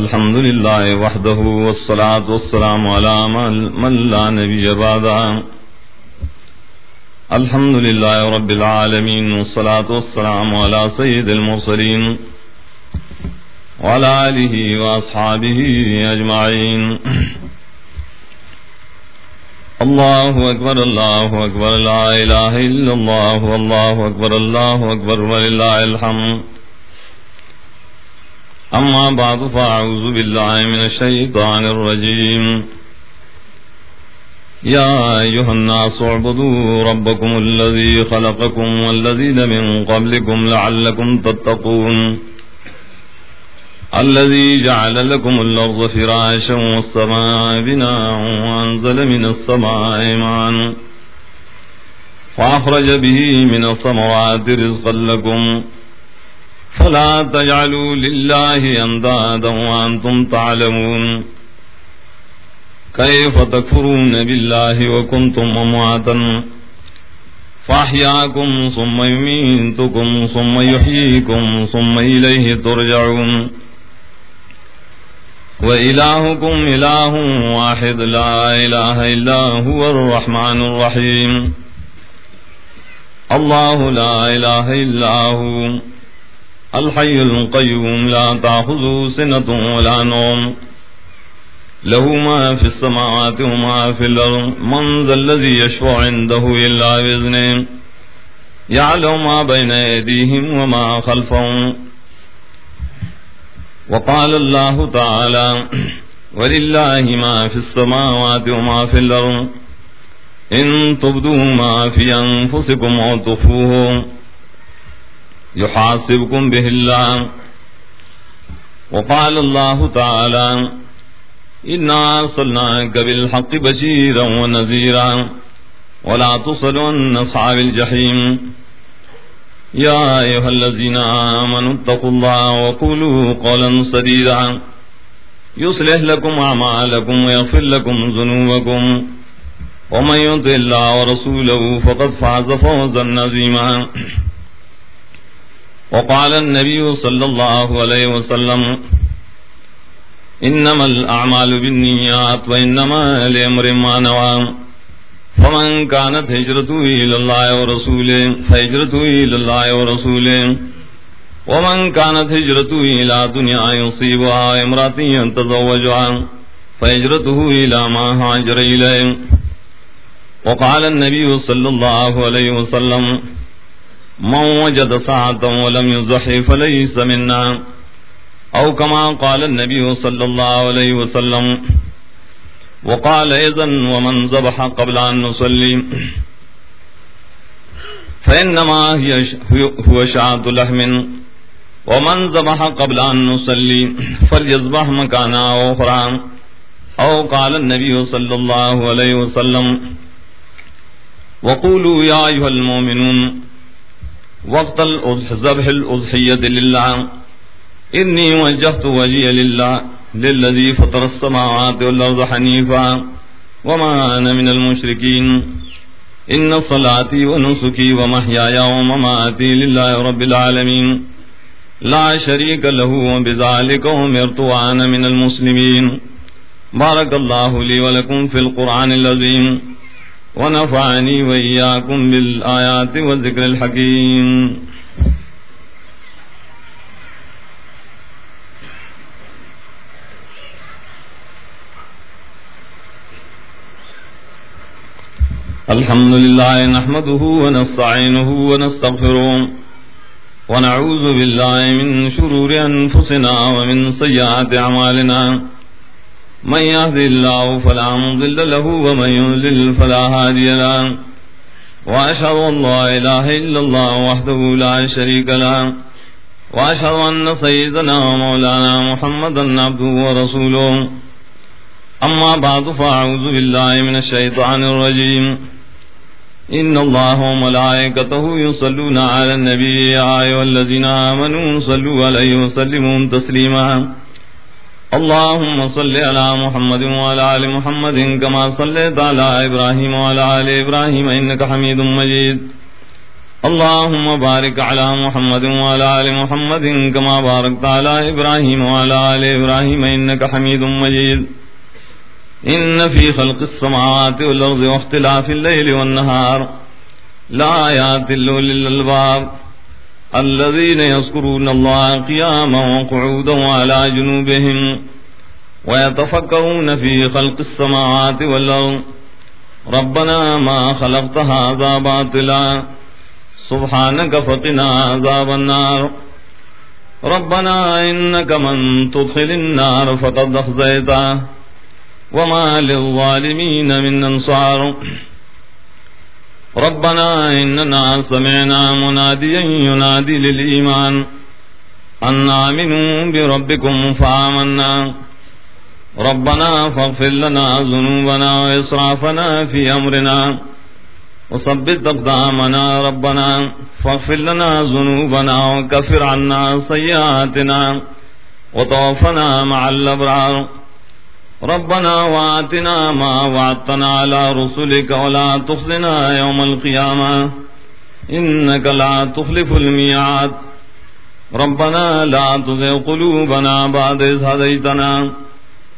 B: الحمد لله وحده والصلاة والسلام على من لا نبي بعد. الحمد لله رب العالمين والصلاة والسلام على سيد المرسلين وعلى آله وأصحابه أجمعين الله أكبر الله أكبر لا إله إلا الله والله أكبر الله أكبر ولله الحمد. أما بعد، فأعوذ بالله من الشيطان الرجيم.
A: يا أيها الناس اعبدوا ربكم الذي خلقكم والذين من قبلكم لعلكم تتقون. الذي جعل لكم الأرض فراشا والسماء بناء وأنزل من السماء معا فأخرج به من الصموات رزقا لكم. وأنزل فلا تجعلوا لله أندادا وأنتم تعلمون. كيف تكفرون بالله وكنتم أمواتا؟ فأحياكم ثم يمينتكم ثم يحييكم ثم إليه ترجعون. وإلهكم إله واحد، لا إله إلا هو الرحمن الرحيم. الله لا إله إلا هو. الحي القيوم لا تأخذ سنة ولا نوم. له ما في السماوات وما في الأرض، من ذا الذي يشفع عنده إلا بإذنه. يعلم ما بين أيديهم وما خلفهم. وقال الله تعالى ولله ما في السماوات وما في الأرض. إن تبدوا ما في أنفسكم وتخفوه يحاسبكم به الله. وقال الله تعالى إنا صلناك بالحق بشيرا ونذيرا. ولا تصلوا أصحاب الجحيم. يا أيها الذين آمنوا اتقوا الله وقولوا قولا سديدا. يصلح لكم أعمالكم ويغفر لكم ذنوبكم. ومن يطع الله ورسوله فقد فاز فوزا عظيما. وقال النبي صلى الله عليه وسلم انما الاعمال بالنيات وانما لامر ما نوى. فمن كانت هجرته الى الله ورسوله فهجرته الى الله ورسوله. ومن كانت هجرته الى دنيا يصيبها امراه يتزوجها، فهجرته الى ما هاجر اليه وقال النبي صلى الله عليه وسلم من وجد ساعة ولم يضحي فليس منا. او كما قال النبي صلى الله عليه وسلم، وقال اذن ومن ذبح قبل ان نصلي فانما هو شعات لحم، ومن ذبح قبل ان نصلي فليذبح مكانا اخرى او قال النبي صلى الله عليه وسلم، وقولوا يا ايها المؤمنون وقت الذبح الاضحيه لله. انی وجہت وجی للہ للذی فطر السماوات والارض حنیفا وما انا من المشرکین ان صلاتي ونسكي ومحياي ومماتي لله رب العالمين. لا شريك له وبذلك امرت وانا من المسلمين. بارك الله لي ولكم في القرآن العظيم. ونفعني وإياكم بالآيات والذكر الحكيم. الحمد لله نحمده ونستعينه ونستغفره ونعوذ بالله من شرور أنفسنا ومن سيئات أعمالنا. من يهد الله فلا مضل له ومن يضلل فلا هادي له. وأشهد أن لا إله إلا الله وحده لا شريك له. وأشهد أن سيدنا ومولانا محمدا عبده ورسوله. أما بعد، فأعوذ بالله من الشيطان الرجيم. إن الله وملائكته يصلون على النبي، يا أيها الذين آمنوا صلوا عليه وسلموا تسليما. اللهم صل على محمد وعلى آل محمد كما صليت على إبراهيم وعلى آل إبراهيم إنك حميد مجيد. اللهم بارك على محمد وعلى آل محمد كما باركت على إبراهيم وعلى آل إبراهيم إنك حميد مجيد. إن في خلق السماوات والأرض واختلاف الليل والنهار. لا آيات لأولي الألباب الذين يذكرون الله قياما وقعودا وعلى جنوبهم ويتفكرون في خلق السماوات والأرض. ربنا ما خلقت هذا باطلا. سبحانك فقنا عذاب النار. ربنا إنك من تدخل النار فقد أخزيته وما للظالمين من أنصار. ربنا إننا سمعنا مناديا ينادي للإيمان. أن آمنوا بربكم فآمنا. ربنا فاغفر لنا ذنوبنا وإسرافنا في أمرنا. وصبت أقدامنا ربنا. فاغفر لنا ذنوبنا وكفر عنا سيئاتنا. وتوفنا مع الأبرار. ربنا وآتنا ما وعدتنا على رسلك ولا تخزنا يوم القيامة إنك لا تخلف الميعاد ربنا لا تزغ قلوبنا بعد إذ هديتنا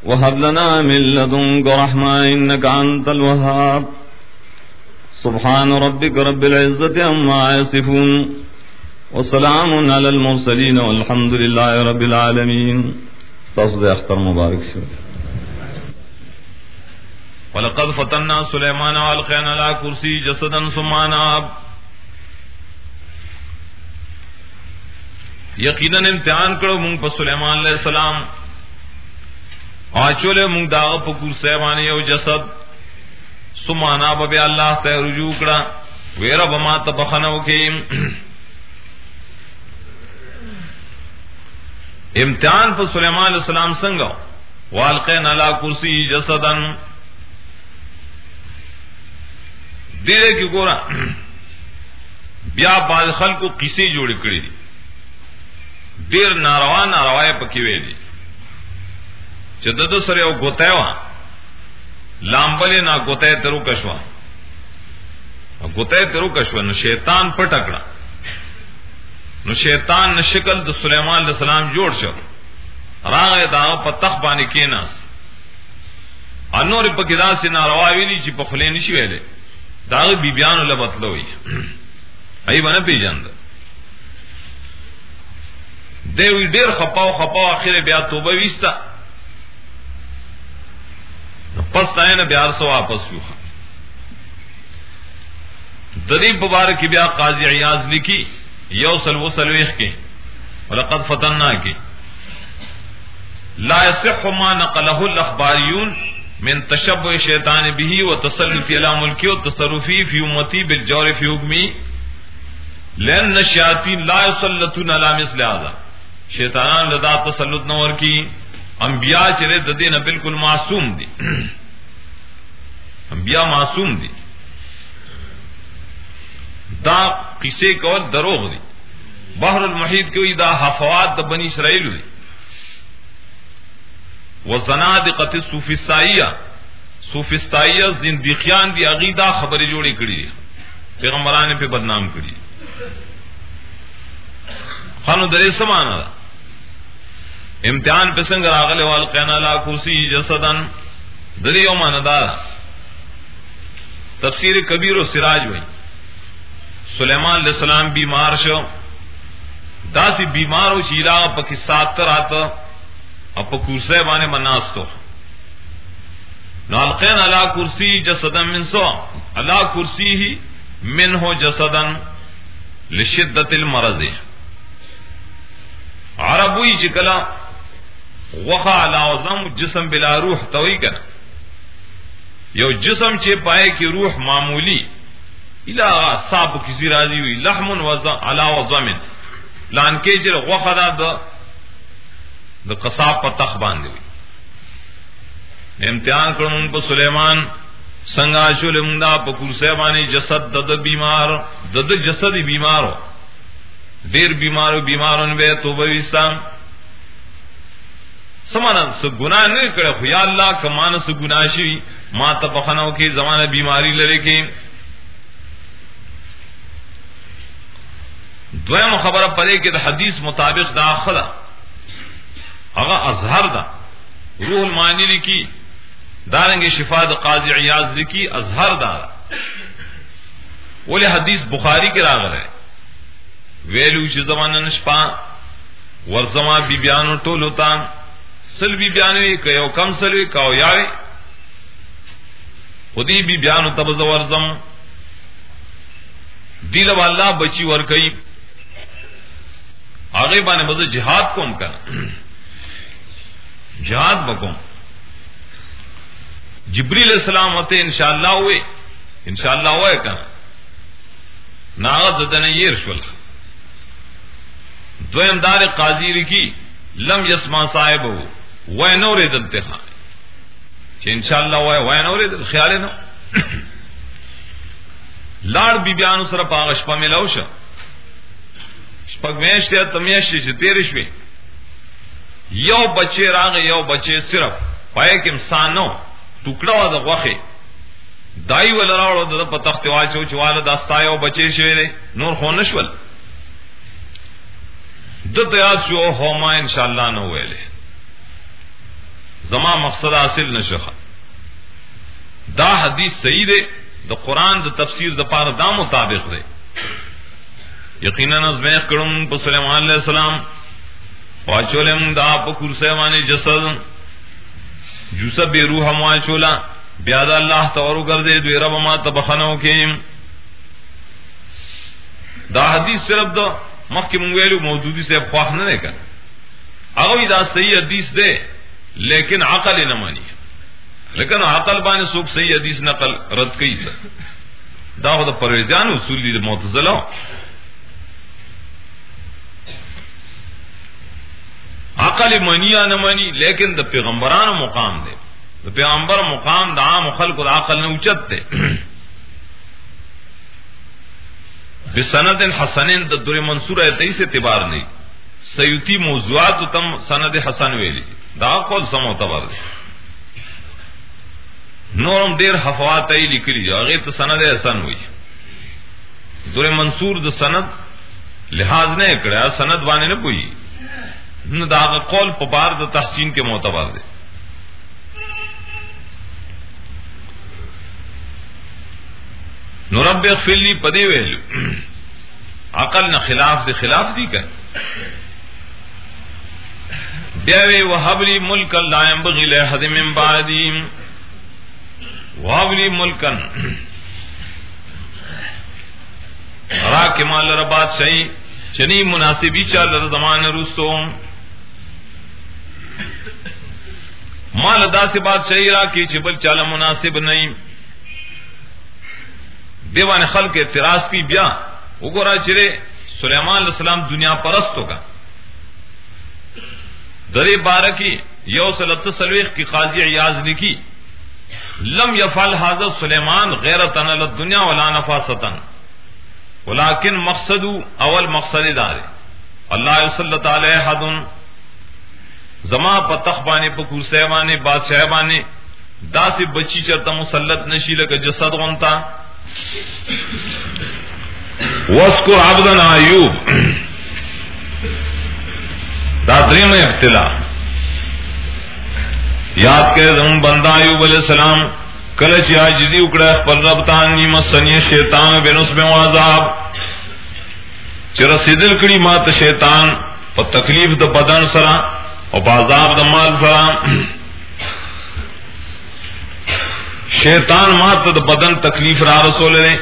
A: وهب لنا من لدنك رحمة إنك أنت الوهاب سبحان ربك رب العزة عما يصفون وسلام على المرسلين والحمد لله رب العالمين. تصدق اختر مبارك شكرا
B: ولقد فتنا سليمان والقينا على كرسي جسدا ثم یقینا امتحان کرو مونگ پر سلیمان علیہ السلام. آچولے مونگ داغ پکور سیبانی او جسد. سمانا ببی اللہ تے رجوع کرا ویرا بما تبخنو کی امتحان پر سلیمان علیہ السلام سنگو والقین علا کرسی جسدن دے کی گورا، بیا بعض خل کو کسی جوڑی کری دی۔ دیر ناروا ناروا پکی وے دی۔ چدد سر او گوتے لامبلے نہ گوتے ترو کشوا۔ گوتے ترو کشوا نو شیطان پٹکڑا۔ نو شیطان نہ شکل د سلیمان علیہ السلام جوڑ شو راغ دا پتخ باندې کیناس۔ انور پکدا سے ناروا ویلی چې په خلې نشي ویلې داغ بی بیان اللہ بتلوئی ای بنا پی جاند دیوی دیر خپاو خپاو آخر بیا توبہ ویستا. پس تائین بیار سو واپس شو دری ببار کی بیا قاضی عیاض لکی، یو سلو سلویخ کے، ولقد فتننا کی لا يصح ما نقله الاخباريون من تشبع شیطان بھی و تصرفی علی ملکی و تصرفی فی امتی بالجور فی حکمی. لین نشیاطین لا یسلطون علی مثل هذا. شیطانان لدا تسلط نور کی انبیاء چرے ددین بالکل معصوم دی. انبیاء معصوم دی. دا قصے کو دروغ دی. بحر المحیط کوئی دا حفوات دا بنی اسرائیل دی وہ زناد قط صوفستائیہ صوفستائیہ زندیقیان دی عقیدہ خبریں جوڑی کری. پیغمبران پہ بدنام کری. خانو درے سمانا دا. امتحان پہ سنگ راغل والقینا لا کرسی جسدن. دری او مانا دا تفسیر کبیر و سراج ہوئی سلیمان علیہ السلام بیمار شو. دا سی بیمار ہو چیلا پکی ساتر آتا. اب کرسے بانے مناستو نالقین اللہ کرسی جسدن من سو اللہ کرسی ہی من ہو جسدن لشدت المرض۔ عربوی چکلا وقع علا جسم بلا روح توئی کنا۔ یو جسم چے پائے کی روح معمولی۔ الہ صاحب کسی راضی ہوئی لحم علا وزمن لانکے چر وقع دا, دا د قصاب پر تخ باندې امتحان کړم په سليمان څنګه شول موږ په کرسي باندې جسد، د بیمار، د جسد بیمارو. ډیر بیمارو بیمارون به توبه وستام سمانا س گنا نه کړه خو یا الله کمانه س گنا شي، ما ته بخنو کې بیماری لري کې دویم خبره پدې کې د حدیث مطابق داخله. اغا اظہر دا. روح المانی لکی. دارنگ شفا دا قاضی عیاض لکی، اظہر دا. ولی حدیث بخاری کے راغ رہے. ویلو چی زمان نشپا ورزما بی بیانو ٹول ہوتا سل بی بیانوی کئیو کم سلوی کاو یاوی خودی بی بیانو تبز ورزم دیل اللہ بچی ورکئی آگے بانے بز جہاد کوم کنا. جہاد بکم جبریل السلام ہوتے ان شاء اللہ ہوئے۔ ان شاء اللہ ہوئے کہ ناغت دن یہ رشول دو امدار قاضی کی، لم یسما صاحب ہو وہ نو رے دلتے ہاں ان شاء اللہ وہ وہ نو رے دل خیال نو۔ لاڑ بی بیان سر پاغشپا میں لوش شپک میش تمیش تے تیرش میں یو بچے راغ یو بچے صرف. پائے کہ انسانو ٹکڑا وا د غوخه دای ول راوړو د په تخت واچو چواله داستا یو بچی شوی نور خو نشول. د تیاد شو هما ان شاء الله نو ویلې زما مقصد حاصل نشخه دا حدیث صحیح دی د قران د تفسیر د پاره دا مطابق دی یقینا نظم کړم په سليمان عليه السلام واچولم دا په کرسه باندې جسد. جوسا بے روح ما چولا بیاد اللہ تورو گردے دوی رب ما تبخنو کیم. دا حدیث صرف دا مخ کی منگویلو موجودی سے خواہ نہ دے کر اگوی دا صحیح حدیث دے، لیکن عقل نہ مانی. لیکن عقل بانے سوک صحیح حدیث نقل رد کئی سا دا خود پرویزان اصول دی معتزلہ عقل منی یا نہ منی، لیکن دا پیغمبران مقام دے۔ دا پیغمبر مقام دا عام خلق دا عقل نے اچت دے۔ بسند حسن دا در منصور ایتی سے اعتبار نہیں سیوتی موضوعات تم سند حسن ویلی۔ دا قول سم معتبر دے۔ نورم دیر حفوات ای لکلی۔ اغیر تو سند حسن ہوئی۔ در منصور دا سند لحاظ نے کرا سند وانے نے کوئی دا قول پبار د تحسین کے معتبر دے۔ نورب فلی پدے ویلو عقل نہ خلاف دے، خلاف دی کر بیاوے وحبلی ملک لائم بغی حد من وحبلی ملکن را کے مال ربات شئی، چنی مناسبی چال زمان روستوں۔ مال دا سے بات صحیح را کی چبل چالا مناسب نہیں۔ دیوان خل کے اعتراض کی بیا اگورا چرے سلیمان علیہ السلام دنیا پرستوں کا۔ درے بارہ کی یو سلط سلویخ کی قاضی ایاز نے کی، لم یفعل حاضر سلیمان غیر تن دنیا ولا نفا ستن ولیکن مقصد اول مقصد دار اللہ صلی اللہ علیہ حدن زما په تخ باندې، په کرسی باندې بادشاہ باندې، داسې بچی چرته مسلط نشي لکه جسد غونتا. واسکر عبدنا ایوب. دا دریم ابتلا. یاد کرے زم بندہ ایوب علیہ السلام کله چې عاجزی وکړه، خپل رب ته نیمه سنی شیطان بنس به عذاب. چې رسیدل کړي ما ته شیطان، په تکلیف د بدن سره او بازار د مال سره شیطان مات د بدن تکلیف را رسول لري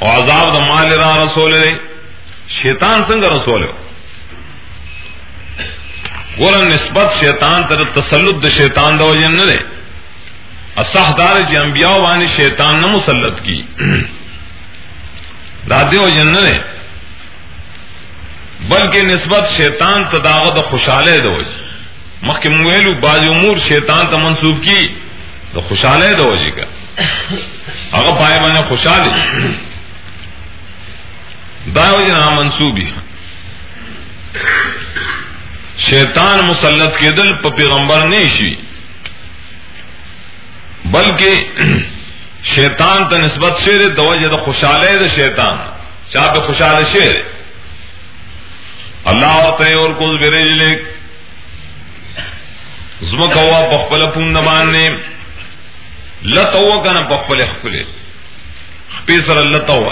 B: او عذاب د مال را رسول لري شیطان څنګه رسول ګورن نسبت شیطان تر تسلط د شیطان د وجه نه ده اصح دار چې انبیاء باندې شیطان نه مسلط کی۔ دا دیو جن نه بلکہ نسبت شیطان تداغت خوشحالے دو مخ کے مویلو باز امور شیطان تا منسوب کی، تو خوشحال ہے دو جی کا۔ اگر پائے بنے خوشحال دائو جی منسوبی شیطان مسلط کے دل پا پیغمبر نہیں شی بلکہ شیطان تا نسبت شیر دو جی دا خوشحال ہے دا شیطان۔ چاہ پہ خوشحال شیر اللہ اور تے اور کل برج لیک زمکوا پخپل پون باندې لتو کنه پخپل خپل خپل سره لتو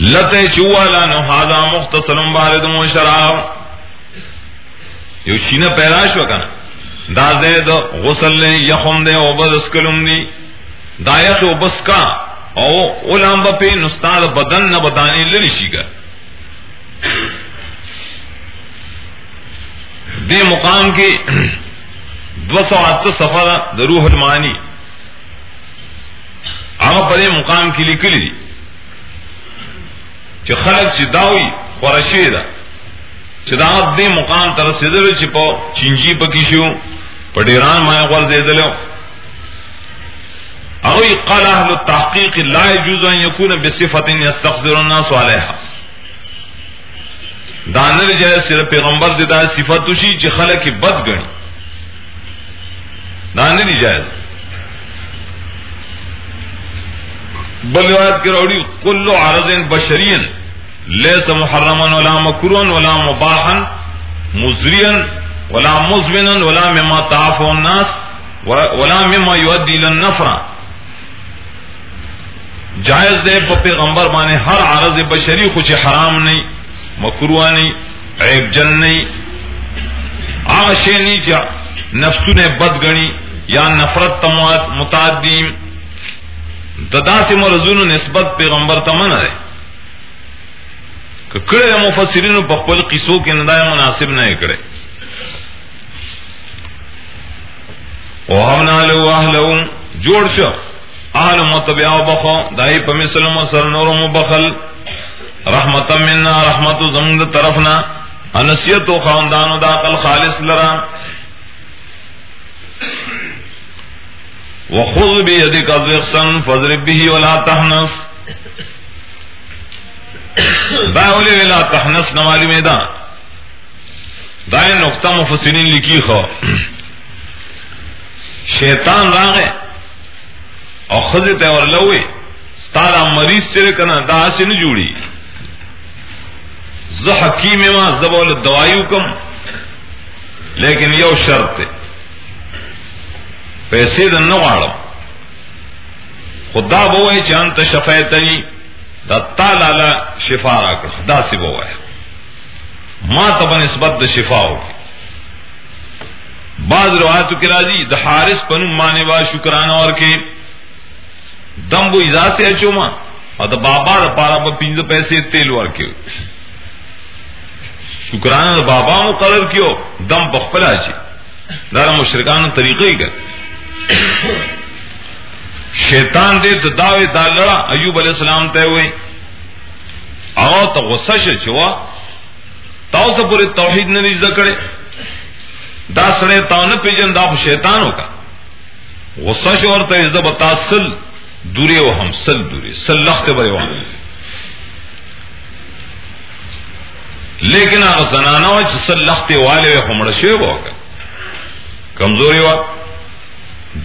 B: لته چوالا نو هاذا مختصر بارد و شراب یو شینه پیدا شو کنه دا زید غسل نے یخم دے، او بس کلم دی۔ دا یخ او بس کا۔ او علماء په نستاد بدن نه بدانی لری دے مقام کی دو سو آت سفر روح المانی هغه په مقام کې لیکلي دي چې خلک چې داوي خورشي ده، چې دا دې مقام تر رسیدل چې په چینجی پکې شو، په ډیران ما غور زیدلو او قال اهل التحقيق لا يجوز ان يكون بصفه يستقذر الناس عليها. دانر جائز صرف پیغمبر دے دا صفت شي چې خلک بد غني دانر جائز بل روایت کی روڑی کل عرض بشرین، لیس محرما ولا مکرون ولا مباحا مزریا ولا مزمنا ولا مما تعافو الناس ولا مما يؤدي الى النفر جائز دے پا پیغمبر بانے ہر عرض بشری کچھ حرام نہیں مکروہ نہیں، عیب جن نہیں۔ آشے نہیں چا نفسو نے بد گنی یا نفرت تموات متعدیم ددا سے مرزون نسبت پیغمبر تمن ہے کڑے مفسرین بخبل قصو کے ندائے مناسب نہ کرے۔ وهبنا له اهله جوړ شو۔ اهل متبع بخو دای په مسلم سر نور مبخل۔ رحمت منا رحمت زمد طرفنا. انسیت و خاندان دا عقل خالص لرا وخذ بيدك ضغصا فاضرب به ولا تحنس دا اولی ولا تحنس نوالی میدان دا نقطہ مفسرین لکی خو. شیطان راغه او خزه ته ورلوي ستاره مریض چې کنه؟ دا سي نه جوړي زه حکیم ما زبول دوایو کم لیکن یو شرط ته پیسې د نه غواړم خدا به وای چې انت شفایتنی دا تعالی شفا را کړ دا سی به وای ما ته نسبت د شفا وکړي بعض روایتو کی راضی د حارس پنو مانے با وا شکرانه ورکه دم بو اجازه سے اچو اچوما او د بابا د پارا په پینځه پیسې تیل ورکه شکرانه د بابا مقرر کیو، دم بخپل اچي دا مشرکان طریقې کړ شیطان دے تو دا لڑا ایوب علیہ السلام تے ہوئے آغا تو غصہ شے چوا تاو سے پورے توحید نے رجدہ کرے دا سڑے تاو نہ پیجن دا شیطان ہوگا غصہ شے اور تے عزت دورے و ہم سل دورے سل لخت بڑے لیکن آغا زنانہ ہوا چھ لخت والے ہمڑا شے ہوگا کمزوری ہوا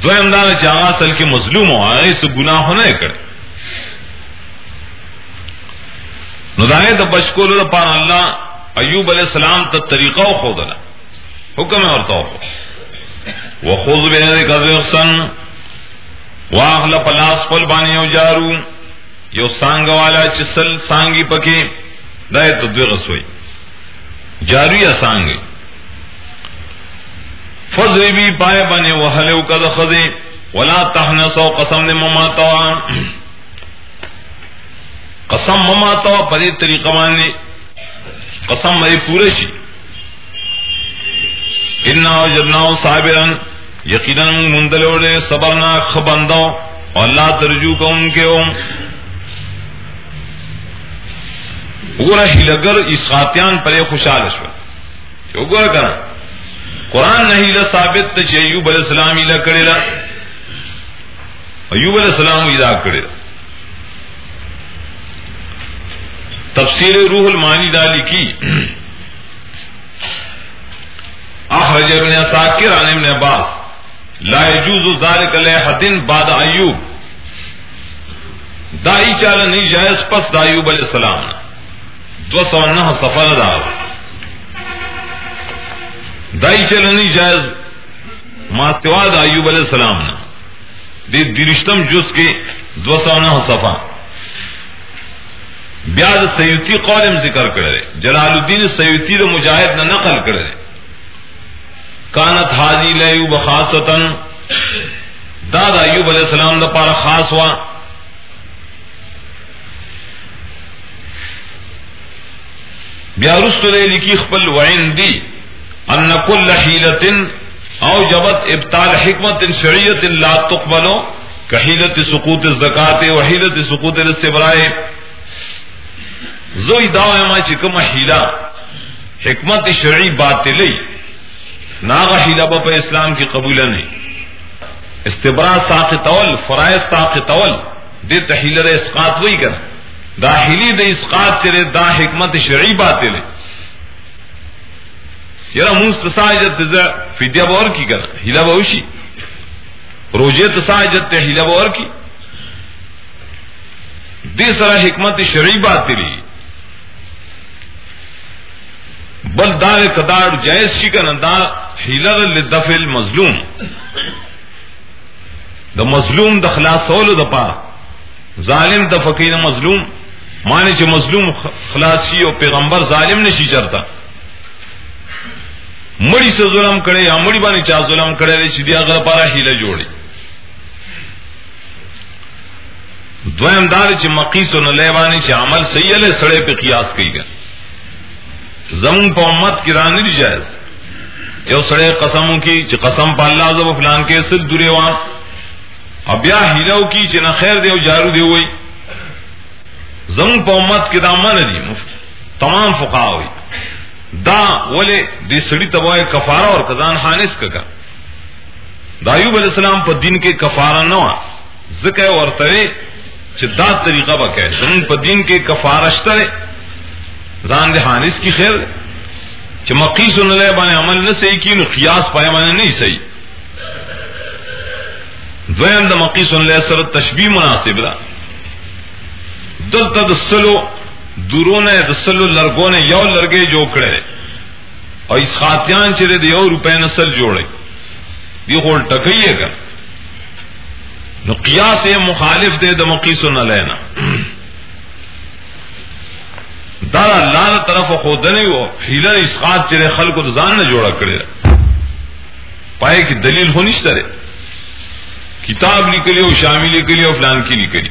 B: دویم دا چې هغه اصل کې مظلوم او هغه څه ګناه نه کړ نو دا د بشکول لپاره الله ایوب علیہ السلام ته طریقه خو دلا حکم ورته وخذ بيدك ذرسن واغل پلاس پل باندې یو جارو، یو سانګ والا چسل سانګي پکې دای ته دوی غسوي جارو یا سانګي فضربی پائے بنے وحلو کد خزی. ولا تحنسو قسم دے مماتوا قسم مماتوا پدی طریقہ مانی قسم مری پورے شی انا وجدناو صابرا. یقینا مندلو دے صبرنا خبندو اللہ ترجو کو ان کے اوم وګوره هیلګر اسقاتیان پرې خوشاله شو. وګوره کنه قرآن نہیں لا ثابت ته ایوب علیہ السلام اله کړی لا ایوب علیہ السلام اله کړی تفسیر روح المانی دالی کی اخرج ابن ساکر عن ابن عباس. لا يجوز ذلك لحد بعد ایوب. دائی چال نہیں جائز پس دا ایوب علیہ السلام نے دو سو نہ سفر دار دائی چلنی جائز ماستواد ایوب علیہ السلام نا دی درشتم جز کے دو سو نہ صفا بیاد سیوتی قولم ذکر کرے جلال الدین سیوتی رو مجاہد نہ نقل کرے کانت حاجی لیوب خاصتن داد ایوب علیہ السلام دا پارا خاص ہوا بیا رسول لکی خپل وعین دی. ان کل حیلت او جبت ابتال حکمت شریعت لا تقبلو کحیلت سقوط زکات وحیلت سقوط السبرائے زوی داو ما چکم حیلا حکمت شرعی باطلی ناغا حیلا با پا اسلام کی قبول نہیں استبرا ساقط اول فرائض ساقط اول دے تحیلر اسقاط وہی کر دا حیلی اسقاط تیرے دا حکمت شرعی باطلی یرا مستساجت فدیہ بور کی کر ہیلا بوشی روجے تساجت ہیلا بور کی۔ دے سرا حکمت شرعی باطلی بل دا کدار جائز شی کا ندا ہیلا لدفل مظلوم۔ دا مظلوم د خلاصول د پا ظالم د فقیر مظلوم۔ مانے چ مظلوم خلاصی او پیغمبر ظالم نشی چرتا۔ مڑی سے ظلم کرے یا مڑی بانی چا ظلم کرے رے چی اگر پارا ہیلا جوڑی۔ دویم دار چی مقیس و نلیوانی چی عمل صحیح سڑے پہ قیاس کی گا زمون پا امت کی رانی دی جائز۔ یو سڑے قسموں کی چی قسم پا اللہ زب فلان کے سل دوری وان۔ اب یا ہیلو کی چی نہ خیر دیو جارو دیو ہوئی۔ زمون پا امت کی دی مفت. تمام فقا ہوئی دا ولے دی سڑی تباہ کفارہ اور کزان حانس کا دایوب علیہ السلام پر دین کے کفارہ نہ ذکر اور ترے دا طریقہ بکے زمین پر دین کے کفارشترے زان دے حانس کی خیر. چ مقیس نہ بانے عمل نہ صحیح کی نو قیاس پائے بانے نہیں صحیح. دویم دا مقیس نہ سر تشبیہ مناسب دا دل تد سلو درون دسلو لرگوں نے یو لرگے جو کڑے اور اس خاتیان چرے دے یو روپے نسل جوڑے۔ یہ ہول ٹکئیے گا۔ نو قیاس مخالف دے دا مقیس نہ لینا۔ دارا لال طرف خود نہیں وہ ہیلر اس خات چرے خل کو زان نہ جوڑا کرے پائے کی دلیل ہو نہیں کتاب نکلی ہو شامل نکلی ہو، فلان کی نکلی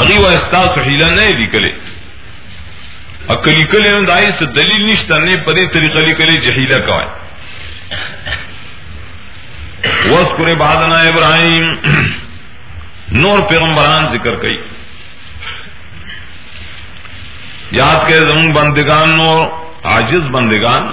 B: اگی وہ احساس ہیلا نہیں نکلے اکلی کلی دائی سے دلیل نشتا نے پدے طریقہ لکلی جہیلا کوائے وَذْكُرِ بَعْدَنَا ابراہیم نور پیغمبران ذکر کئی یاد کے زمون بندگان نور عاجز بندگان.